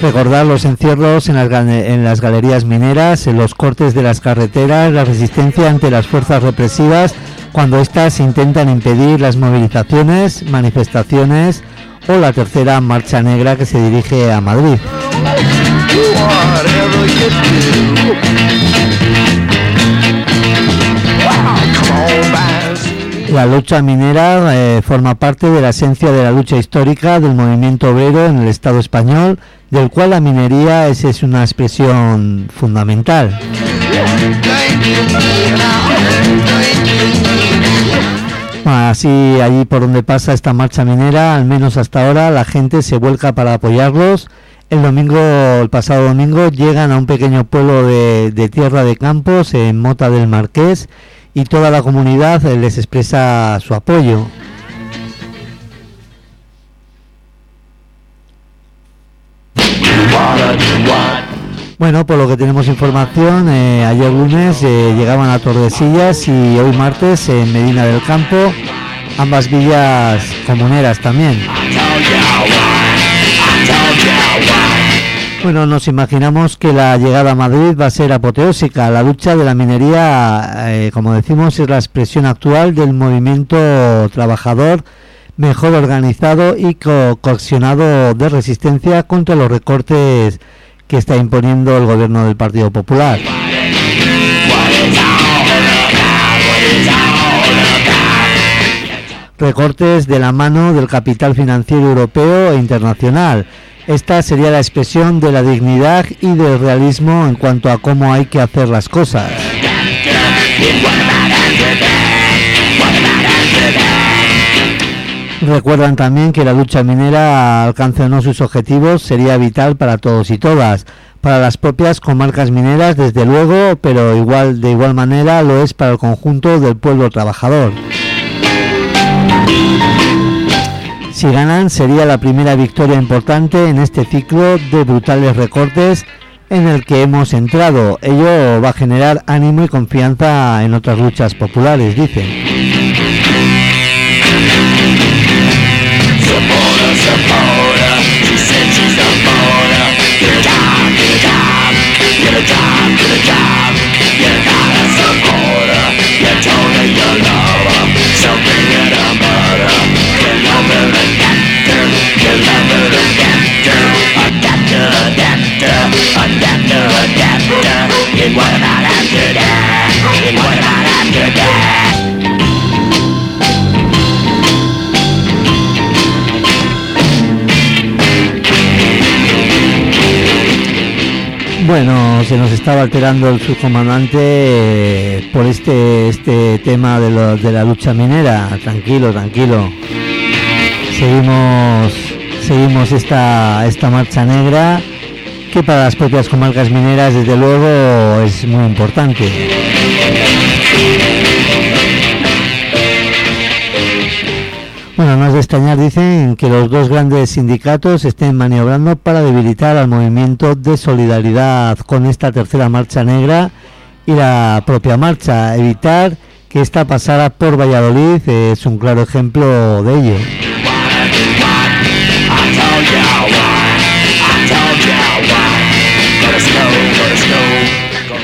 Recordar los encierros en las, en las galerías mineras, en los cortes de las carreteras, la resistencia ante las fuerzas represivas cuando éstas intentan impedir las movilizaciones, manifestaciones o la tercera marcha negra que se dirige a Madrid. La lucha minera eh, forma parte de la esencia de la lucha histórica del movimiento obrero en el Estado español, del cual la minería es, una expresión fundamental. Así, allí por donde pasa esta marcha minera, al menos hasta ahora, la gente se vuelca para apoyarlos. El domingo, el pasado domingo, llegan a un pequeño pueblo de Tierra de Campos, en Mota del Marqués, y toda la comunidad eh, les expresa su apoyo. Bueno, por lo que tenemos información, eh, ayer lunes eh, llegaban a Tordesillas y hoy martes en Medina del Campo, ambas villas comuneras también. Bueno, nos imaginamos que la llegada a Madrid va a ser apoteósica. La lucha de la minería, eh, como decimos, es la expresión actual del movimiento trabajador mejor organizado y co coaccionado de resistencia contra los recortes que está imponiendo el gobierno del Partido Popular. Recortes de la mano del capital financiero europeo e internacional esta sería la expresión de la dignidad y del realismo en cuanto a cómo hay que hacer las cosas. Recuerdan también que la lucha minera alcance sus objetivos sería vital para todos y todas, para las propias comarcas mineras desde luego, pero igual de igual manera lo es para el conjunto del pueblo trabajador. Si ganan sería la primera victoria importante en este ciclo de brutales recortes en el que hemos entrado. Ello va a generar ánimo y confianza en otras luchas populares, dicen. Bueno, se nos estaba alterando el subcomandante eh, por este, este tema de la lucha minera. Tranquilo, tranquilo. Seguimos seguimos esta esta marcha negra que para las propias comarcas mineras desde luego es muy importante. Bueno, no de extrañar, dicen, que los dos grandes sindicatos estén maniobrando para debilitar al movimiento de solidaridad con esta tercera marcha negra y la propia marcha. Evitar que esta pasara por Valladolid es un claro ejemplo de ello.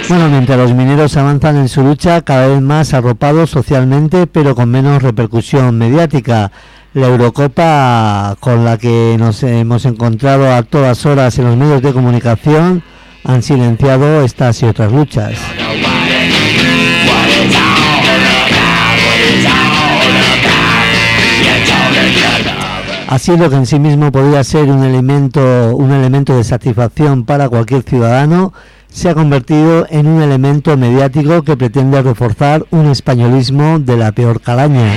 Bueno, mientras los mineros avanzan en su lucha cada vez más arropados socialmente, pero con menos repercusión mediática. La Eurocopa con la que nos hemos encontrado a todas horas en los medios de comunicación han silenciado estas y otras luchas. Así lo que en sí mismo podría ser un elemento, un elemento de satisfacción para cualquier ciudadano, se ha convertido en un elemento mediático que pretende reforzar un españolismo de la peor calaña.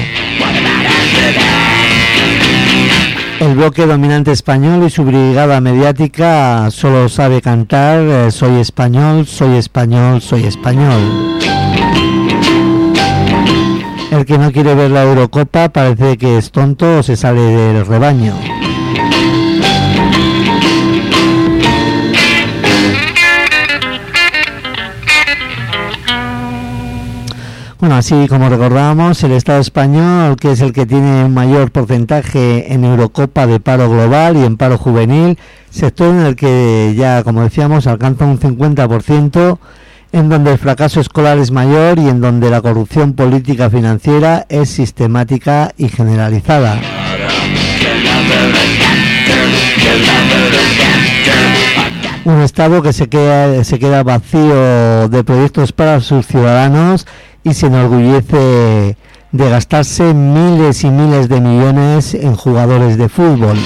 El bloque dominante español y su brigada mediática solo sabe cantar eh, soy español, soy español, soy español. El que no quiere ver la Eurocopa parece que es tonto o se sale del rebaño. Bueno, así como recordábamos, el Estado español, que es el que tiene un mayor porcentaje en Eurocopa de paro global y en paro juvenil, sector en el que ya, como decíamos, alcanza un 50%, en donde el fracaso escolar es mayor y en donde la corrupción política financiera es sistemática y generalizada. Un Estado que se queda, se queda vacío de proyectos para sus ciudadanos y se enorgullece de gastarse miles y miles de millones en jugadores de fútbol.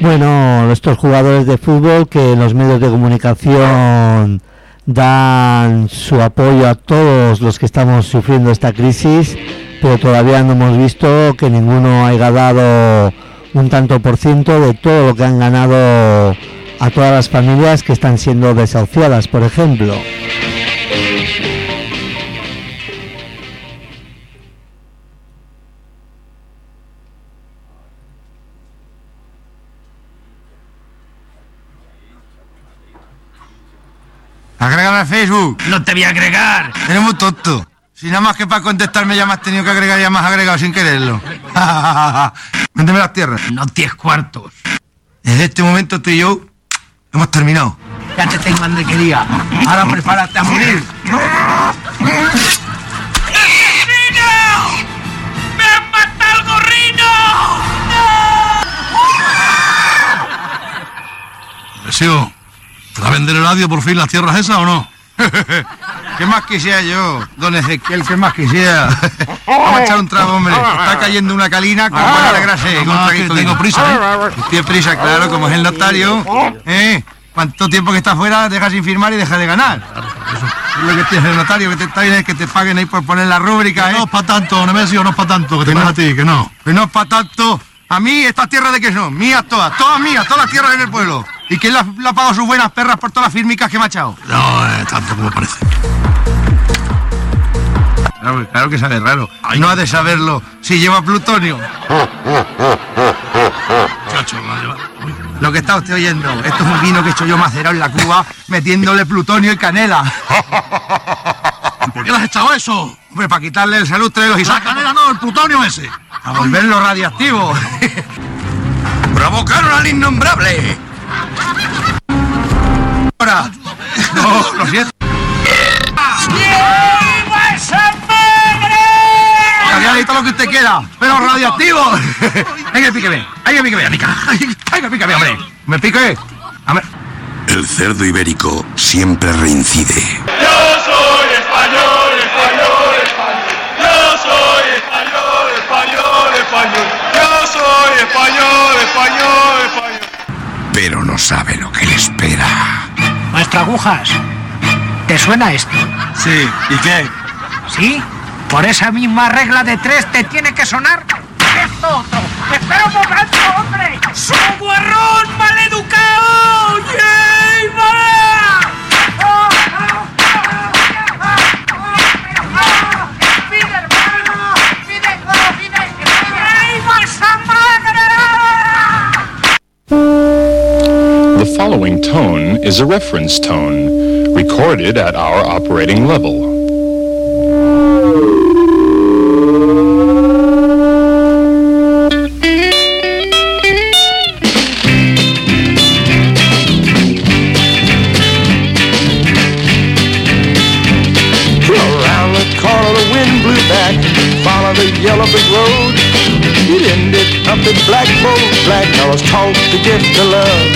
Bueno, estos jugadores de fútbol que los medios de comunicación dan su apoyo a todos los que estamos sufriendo esta crisis, pero todavía no hemos visto que ninguno haya dado un tanto por ciento de todo lo que han ganado a todas las familias que están siendo desahuciadas, por ejemplo. Agrégame a Facebook. No te voy a agregar. Eres muy tonto. Si nada más que para contestarme ya me has tenido que agregar ya me has agregado sin quererlo. <laughs> Véndeme las tierras. No tienes cuartos. Desde este momento tú y yo hemos terminado. Ya te tengo donde quería. Ahora prepárate a morir. ¿Te va a vender el radio por fin las tierras esas o no? <laughs> ¿Qué más quisiera yo, don Ezequiel? ¿Qué más quisiera? Vamos a echar un trago, hombre. Está cayendo una calina con buena alegrarse. con un Mamá, que tengo prisa, ¿eh? Tiene prisa, claro, como es el notario. ¿Eh? ¿Cuánto tiempo que estás fuera deja sin firmar y deja de ganar? Es lo que tiene el notario, que te está bien es que te paguen ahí por poner la rúbrica, ¿eh? No es para tanto, Nemesio, no es para tanto, que te no. pasa a ti, que no. Que no es para tanto. A mí, estas tierras de que son, mías todas, todas mías, todas las tierras en el pueblo. ¿Y quién la, la ha pagado sus buenas perras por todas las firmicas que me ha echado? No es tanto como parece. Claro, claro que sabe raro. No ha de saberlo si lleva plutonio. Chacho, Lo que está usted oyendo, esto es un vino que he hecho yo macerado en la cuba metiéndole plutonio y canela. ¿y ¿Por qué le has echado eso? Hombre, para quitarle el salustre de los La isacas, canela no, el plutonio ese. a volverlo radioactivo. Provocaron al innombrable. Ahora. No, lo siento. Cargadito lo que usted quiera, pero radioactivo. Venga, píqueme. Venga, píqueme, amiga. Venga, <laughs> píqueme, hombre. ¿Me pique? A ver. El cerdo ibérico siempre reincide. Yo soy español, español, español. Yo soy español, español, español. Yo soy pero no sabe lo que le espera. Maestro Agujas, ¿te suena esto? Sí, ¿y qué? ¿Sí? Por esa misma regla de tres te tiene que sonar esto otro. ¡Espera un momento, hombre! ¡Su guarrón maleducado! ¡Yey, The following tone is a reference tone, recorded at our operating level. Of love.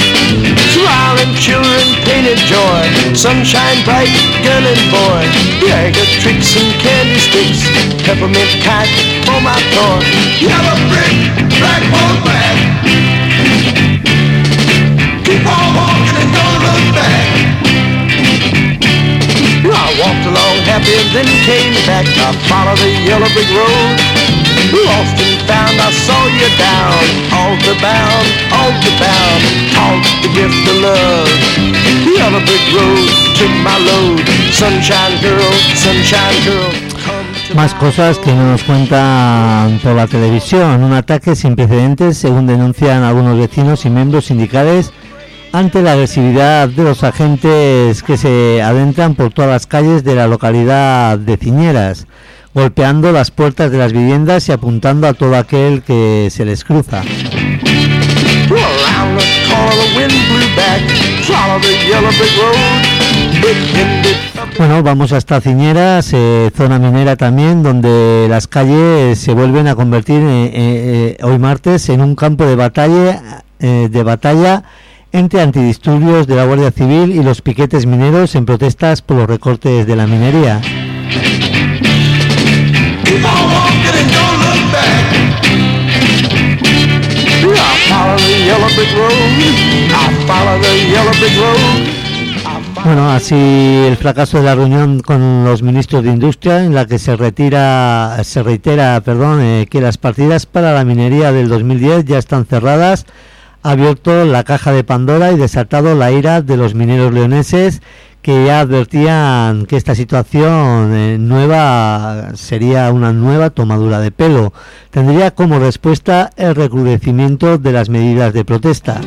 Smiling children painted joy, sunshine bright, girl and boy. I tricks and candy sticks, peppermint kite for my toy. Yellow brick, black boat, black. Keep on walking and don't look back. I walked along happy and then came back. I followed the yellow brick road. Lost and found, I saw you down. Altar bound, altar bound. Taught the gift of love. Yellow brick road took my load. Sunshine girl, sunshine girl. Más cosas que no nos cuentan por la televisión. Un ataque sin precedentes, según denuncian algunos vecinos y miembros sindicales, ante la agresividad de los agentes que se adentran por todas las calles de la localidad de Ciñeras, golpeando las puertas de las viviendas y apuntando a todo aquel que se les cruza. Bueno, vamos hasta Ciñeras, eh, zona minera también, donde las calles se vuelven a convertir eh, eh, hoy martes en un campo de batalla, eh, de batalla entre antidisturbios de la Guardia Civil y los piquetes mineros en protestas por los recortes de la minería. Keep. Bueno, así el fracaso de la reunión con los ministros de Industria, en la que se retira, se reitera, perdón, eh, que las partidas para la minería del 2010 ya están cerradas, ha abierto la caja de Pandora y desatado la ira de los mineros leoneses que ya advertían que esta situación eh, nueva sería una nueva tomadura de pelo. Tendría como respuesta el recrudecimiento de las medidas de protesta.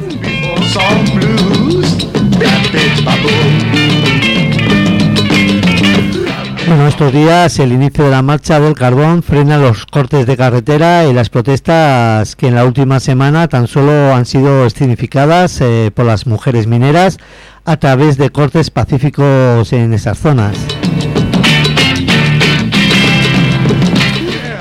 Bueno, estos días el inicio de la marcha del carbón frena los cortes de carretera y las protestas que en la última semana tan solo han sido escenificadas eh, por las mujeres mineras a través de cortes pacíficos en esas zonas.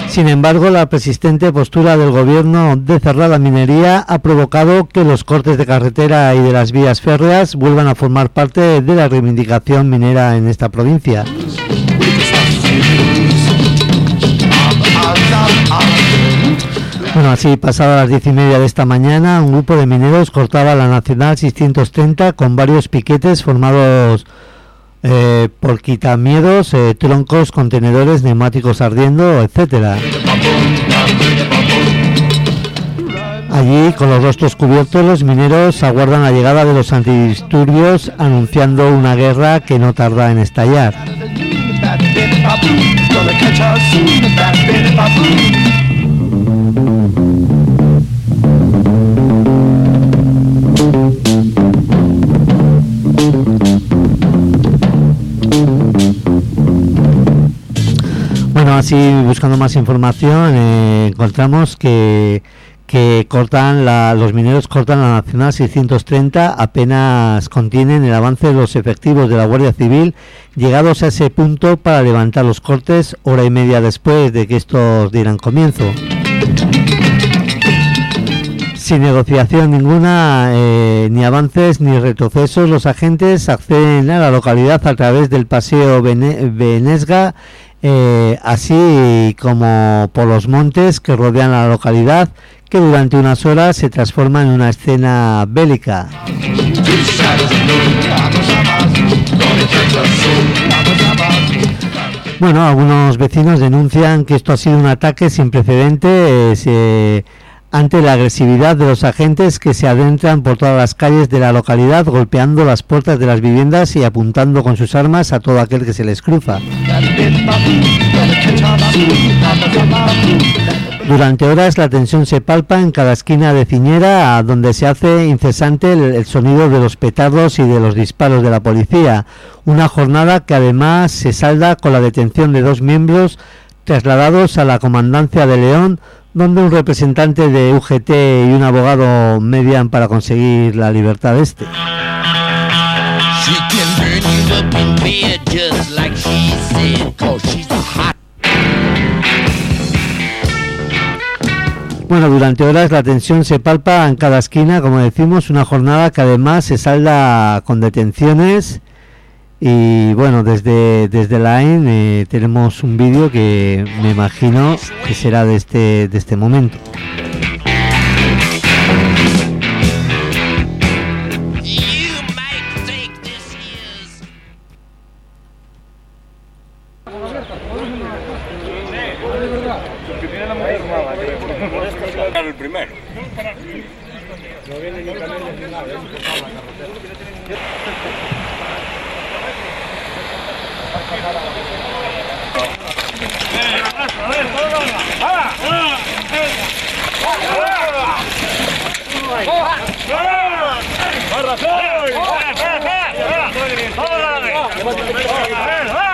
Sin embargo, la persistente postura del gobierno de cerrar la minería ha provocado que los cortes de carretera y de las vías férreas vuelvan a formar parte de la reivindicación minera en esta provincia. Bueno, así pasadas las diez y media de esta mañana, un grupo de mineros cortaba la Nacional 630 con varios piquetes formados eh, por quitamiedos, eh, troncos, contenedores, neumáticos ardiendo, etcétera. Allí, con los rostros cubiertos, los mineros aguardan la llegada de los antidisturbios, anunciando una guerra que no tarda en estallar. Bueno, así buscando más información, eh, encontramos que, que cortan la- los mineros cortan la Nacional 630, apenas contienen el avance de los efectivos de la Guardia Civil, llegados a ese punto para levantar los cortes hora y media después de que estos dieran comienzo. Sin negociación ninguna, eh, ni avances ni retrocesos, los agentes acceden a la localidad a través del paseo Bene- Benesga eh, así como por los montes que rodean la localidad, que durante unas horas se transforma en una escena bélica. Bueno, algunos vecinos denuncian que esto ha sido un ataque sin precedentes eh, ante la agresividad de los agentes que se adentran por todas las calles de la localidad, golpeando las puertas de las viviendas y apuntando con sus armas a todo aquel que se les cruza. Durante horas la tensión se palpa en cada esquina de Ciñera, donde se hace incesante el, el sonido de los petardos y de los disparos de la policía. Una jornada que además se salda con la detención de dos miembros trasladados a la comandancia de León, donde un representante de UGT y un abogado median para conseguir la libertad de este. Just like she said, she's hot. Bueno, durante horas la tensión se palpa en cada esquina, como decimos, una jornada que además se salda con detenciones y bueno, desde, desde la EN eh, tenemos un vídeo que me imagino que será de este, de este momento. El primero. la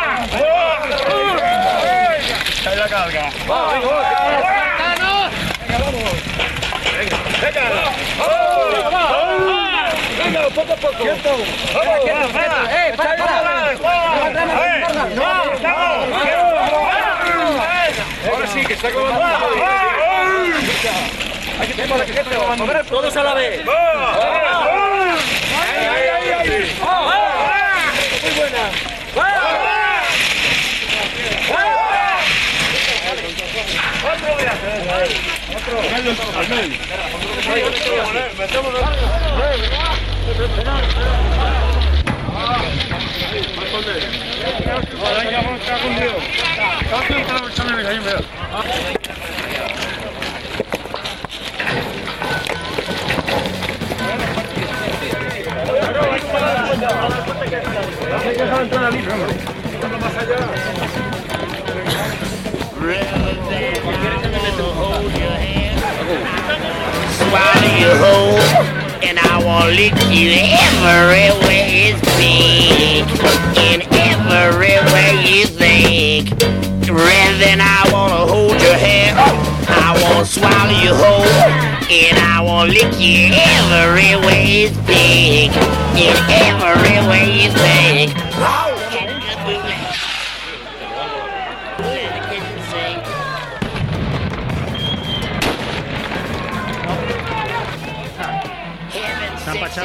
poco. Quieto. Quieto, quieto. Eh, para, Ahora sí, que está comando. Hay que tener que está comando. Todos a la vez. Muy buena. Otro. Otro. Al medio. Swallow you whole, and I will lick you everywhere it's big, in every way you think. Rather than I wanna hold your hair, I wanna swallow you whole, and I wanna lick you everywhere it's big, in every way you think.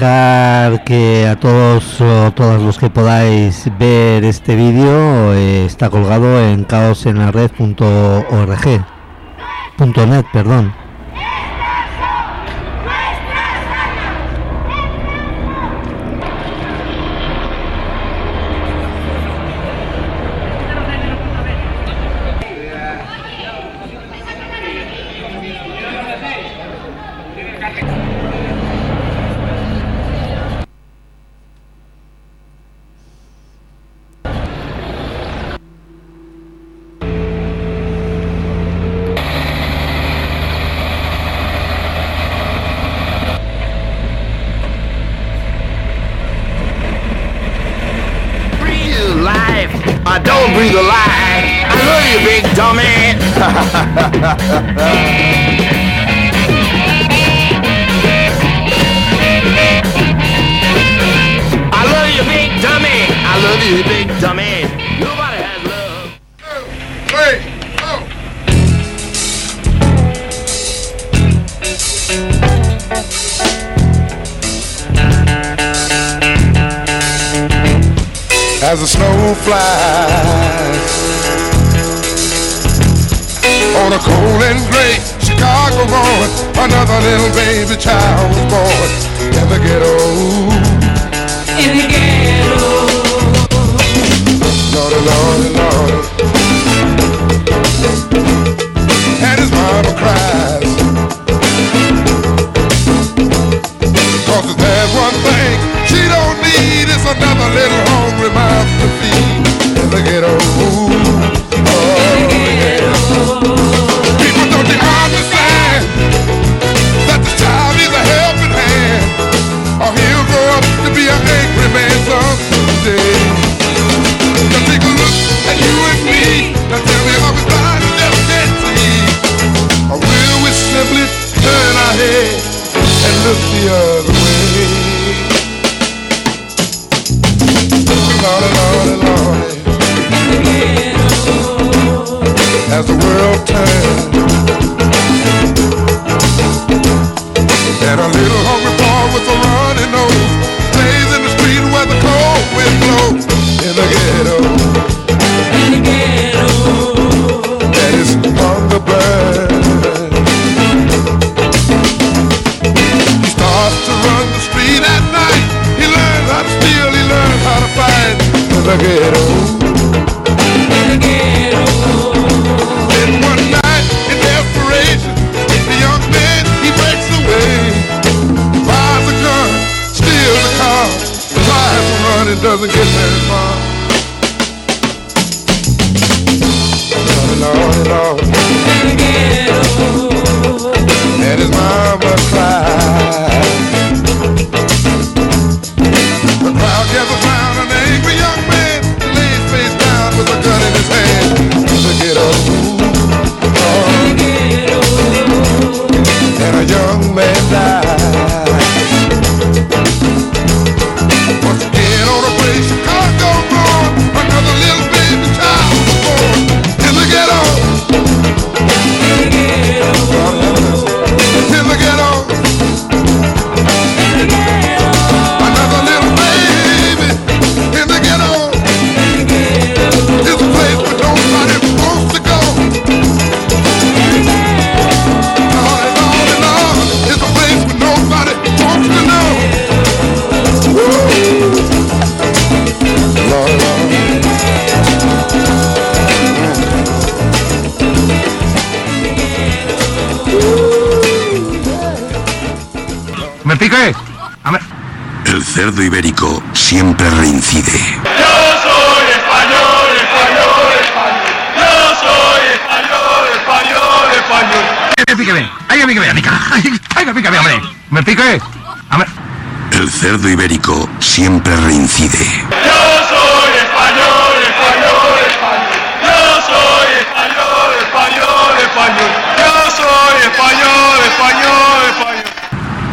que a todos o todas los que podáis ver este vídeo eh, está colgado en caosenlared.org.net, perdón.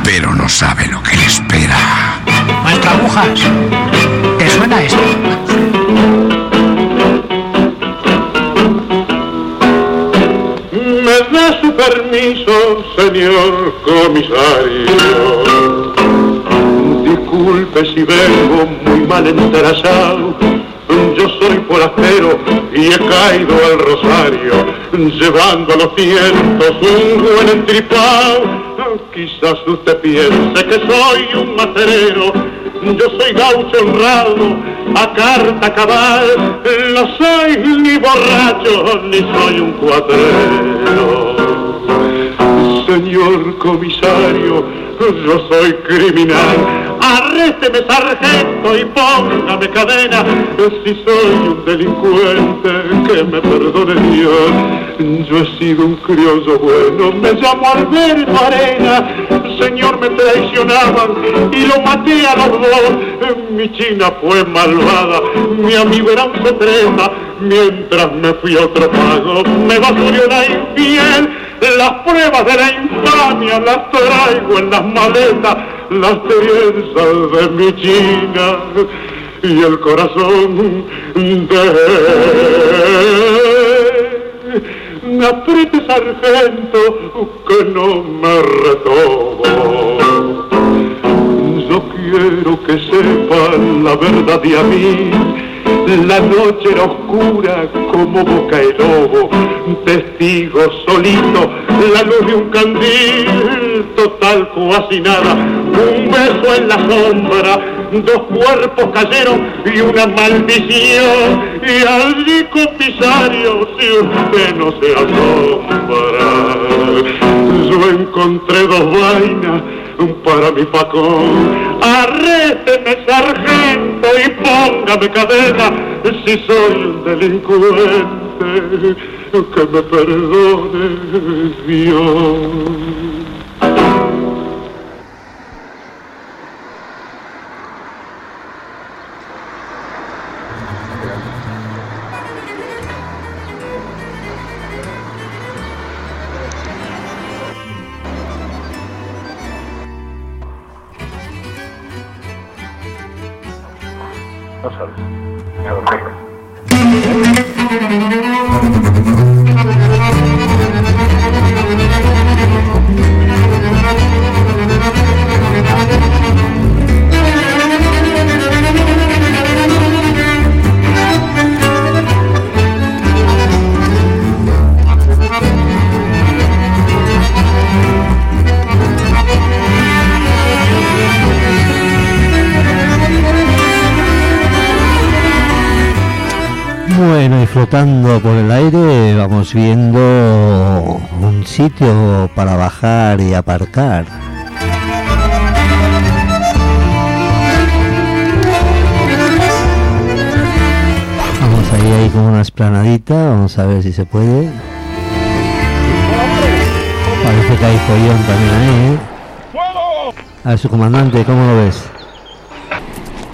Pero no sabe lo que le espera. Maestro Agujas, ¿te suena esto? Me da su permiso, señor comisario. Disculpe si vengo muy mal enterazado. Yo soy forastero y he caído al rosario, llevando a los cientos un buen entripado. Quizás usted piense que soy un macerero, yo soy gaucho honrado, a carta cabal, no soy ni borracho, ni soy un cuatrero. Señor comisario, yo soy criminal. Arrésteme, sargento, y póngame cadena. Si soy un delincuente, que me perdone Dios. Yo he sido un criollo bueno, me llamo Alberto Arena. Señor, me traicionaban y lo maté a los dos. Mi china fue malvada, mi amigo era un secreta. Mientras me fui a otro pago, me basurió la infiel. Las pruebas de la infamia las traigo en las maletas, las trenzas de mi china y el corazón de... Apriete sargento que no me retomo. Yo quiero que sepan la verdad de a mí. La noche era oscura como boca de lobo, testigo solito, la luz de un candil, total casi nada, un beso en la sombra, dos cuerpos cayeron y una maldición, y al comisario si usted no se asombra, yo encontré dos vainas para mi facón. Arrésteme, sargento, y póngame cadena si soy un delincuente. Que me perdone Dios. Flotando por el aire vamos viendo un sitio para bajar y aparcar. Vamos ahí, ahí con una esplanadita, vamos a ver si se puede. Parece que hay follón también ahí, ¿eh? A ver, su comandante, ¿cómo lo ves?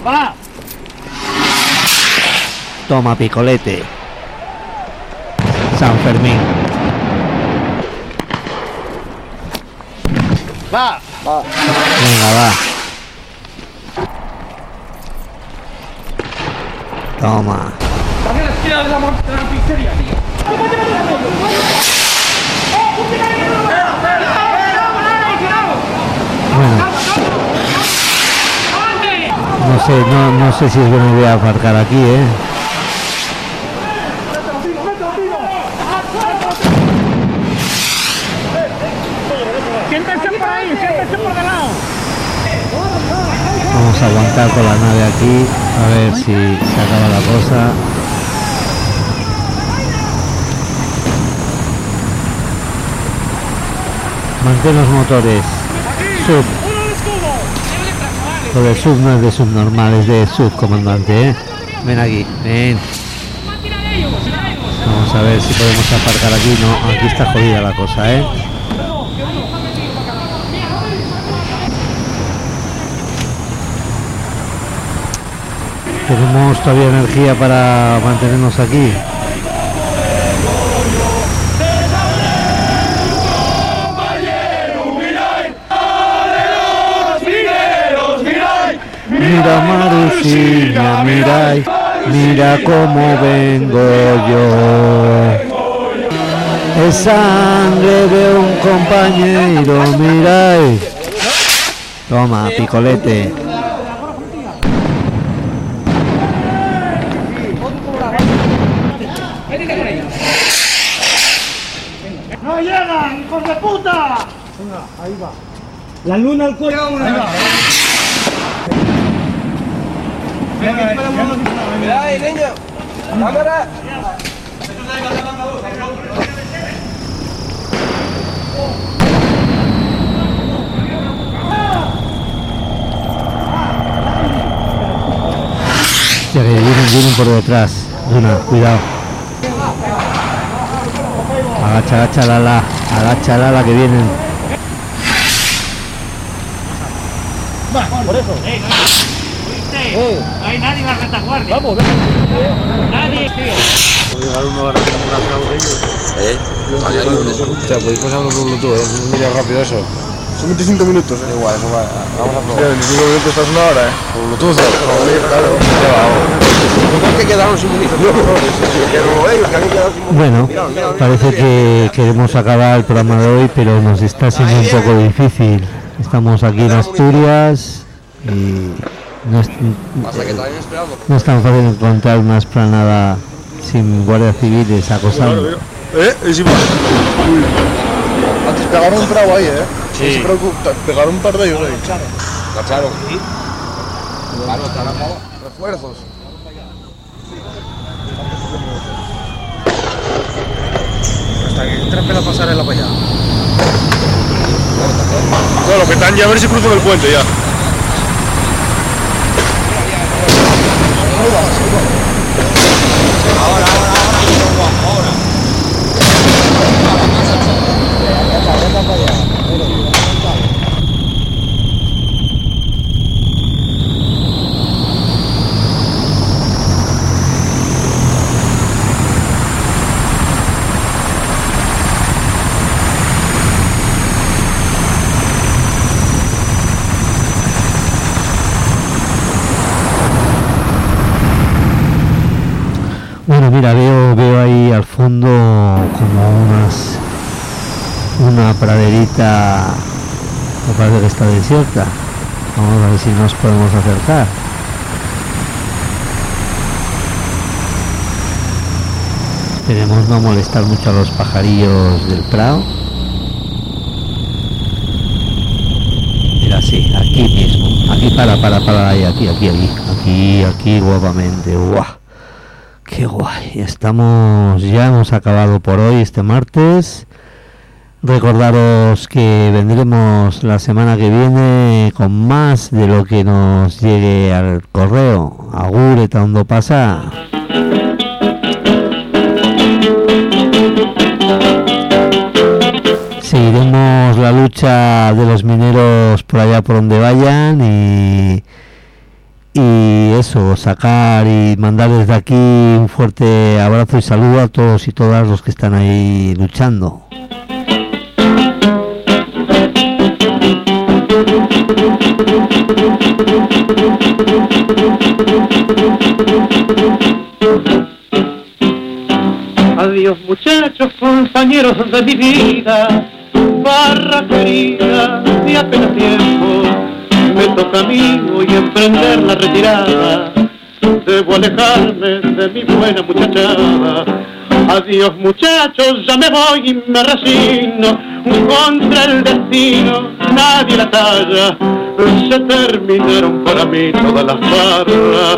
¡Va! Toma picolete. San Fermín. ¡Va! Va. Venga, va. Toma. ¡Dame la esquina de la, mon- de la pizzería, tío! Bueno. No sé, no, no sé si es buena idea aparcar aquí, ¿eh? ¡Siéntense por ahí! ¡Siéntense por de lado! Vamos a aguantar con la nave aquí, a ver si se acaba la cosa. Mantén los motores. Sub. Lo del sub no es de subnormal, es de subcomandante, ¿eh? Ven aquí, ven. Vamos a ver si podemos aparcar aquí. No, aquí está jodida la cosa, ¿eh? Tenemos todavía energía para mantenernos aquí. Mira Marusilla, mira, mira cómo vengo yo. Es sangre de un compañero, mira. Toma, picolete. ¡No llegan, hijos de puta! Venga, ahí va. La luna al cuello. Ahí va. Mira ahí, niño. Cámara. Ya que vienen, vienen por detrás. Luna, cuidado. Agacha, agacha, la la. Agacha, la la que vienen. Por eso. Eh, no hay nadie en la retaguardia. Vamos, Nadie. Puede llegar uno de ellos. ¿Eh? Ahí hay uno. O sea, podéis pasarlo por Bluetooth, ¿eh? Mira rápido eso. Son 25 minutos, ¿eh? Igual, eso va. Vamos a probar. 25 minutos estás una hora, ¿eh? Por Bluetooth, ¿eh? Bueno, parece que queremos acabar el programa de hoy, pero nos está siendo un poco difícil. Estamos aquí en Asturias y no es, no es tan fácil encontrar una esplanada sin guardias civiles acosando. ¿Eh? Encima. Uy. Antes pegaron un trago ahí, ¿eh? Sí. No se preocupa, Pegaron un par de ellos ahí. ¿Cacharon? Refuerzos. Hasta que entre la pasarela para allá. No, lo que están ya a ver si cruzan el puente ya. Bueno, mira, veo, veo ahí al como unas una praderita me parece que está desierta. Vamos a ver si nos podemos acercar. Esperemos no molestar mucho a los pajarillos del prado. Mira, sí, aquí mismo. Aquí para, para, para, ahí, aquí, aquí, aquí, aquí, aquí, guapamente. ¡Guau! Qué guay. Estamos, ya hemos acabado por hoy este martes. Recordaros que vendremos la semana que viene con más de lo que nos llegue al correo. Agur eta ondo pasa. Seguiremos la lucha de los mineros por allá por donde vayan y y eso, sacar y mandar desde aquí un fuerte abrazo y saludo a todos y todas los que están ahí luchando. Adiós muchachos, compañeros de mi vida, barra querida, de apenas tiempo, me toca a mí hoy emprender la retirada, debo alejarme de mi buena muchachada. Adiós muchachos, ya me voy y me resigno, contra el destino nadie la talla, se terminaron para mí todas las barras,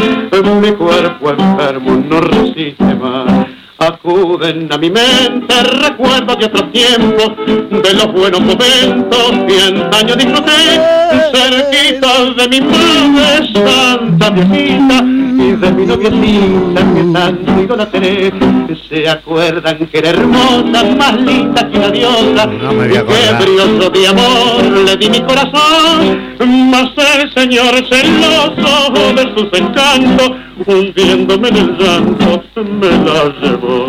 mi cuerpo enfermo no resiste más. Acuden a mi mente recuerdos de otros tiempos, de los buenos momentos que antaño disfruté, cerquita de mi madre santa viejita y de mi noviecita que tanto idolatré. Se acuerdan que era hermosa, más linda que una diosa, me voy a y que brioso de amor le di mi corazón, mas el Señor celoso de sus encantos, hundiéndome en el llanto, me la llevó.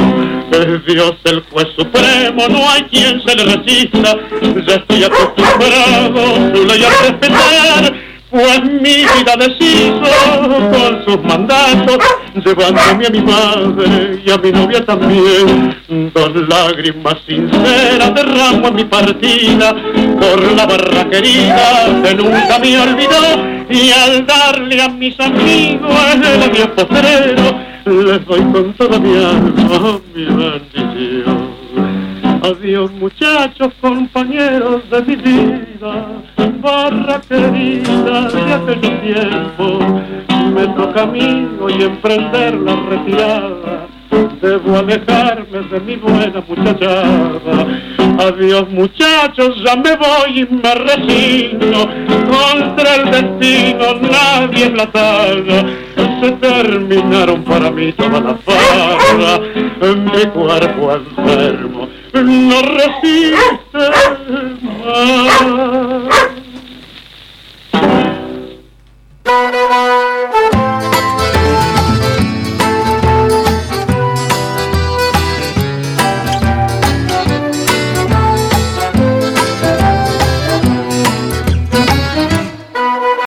Es Dios el juez supremo, no hay quien se le resista, ya estoy acostumbrado su ley a respetar, pues mi vida deshizo con sus mandatos, llevándome a mi madre y a mi novia también. Dos lágrimas sinceras derramo en mi partida por la barra querida que nunca me olvidó y al darle a mis amigos el adiós postrero les doy con toda mi alma mi bendición. Adiós muchachos, compañeros de mi vida, barra querida de aquellos tiempos. Me toca a mí hoy emprender la retirada. Debo alejarme de mi buena muchachada. Adiós muchachos, ya me voy y me resigno. Contra el destino nadie es la. Se terminaron para mí todas las farra. Mi cuerpo enfermo no resiste más.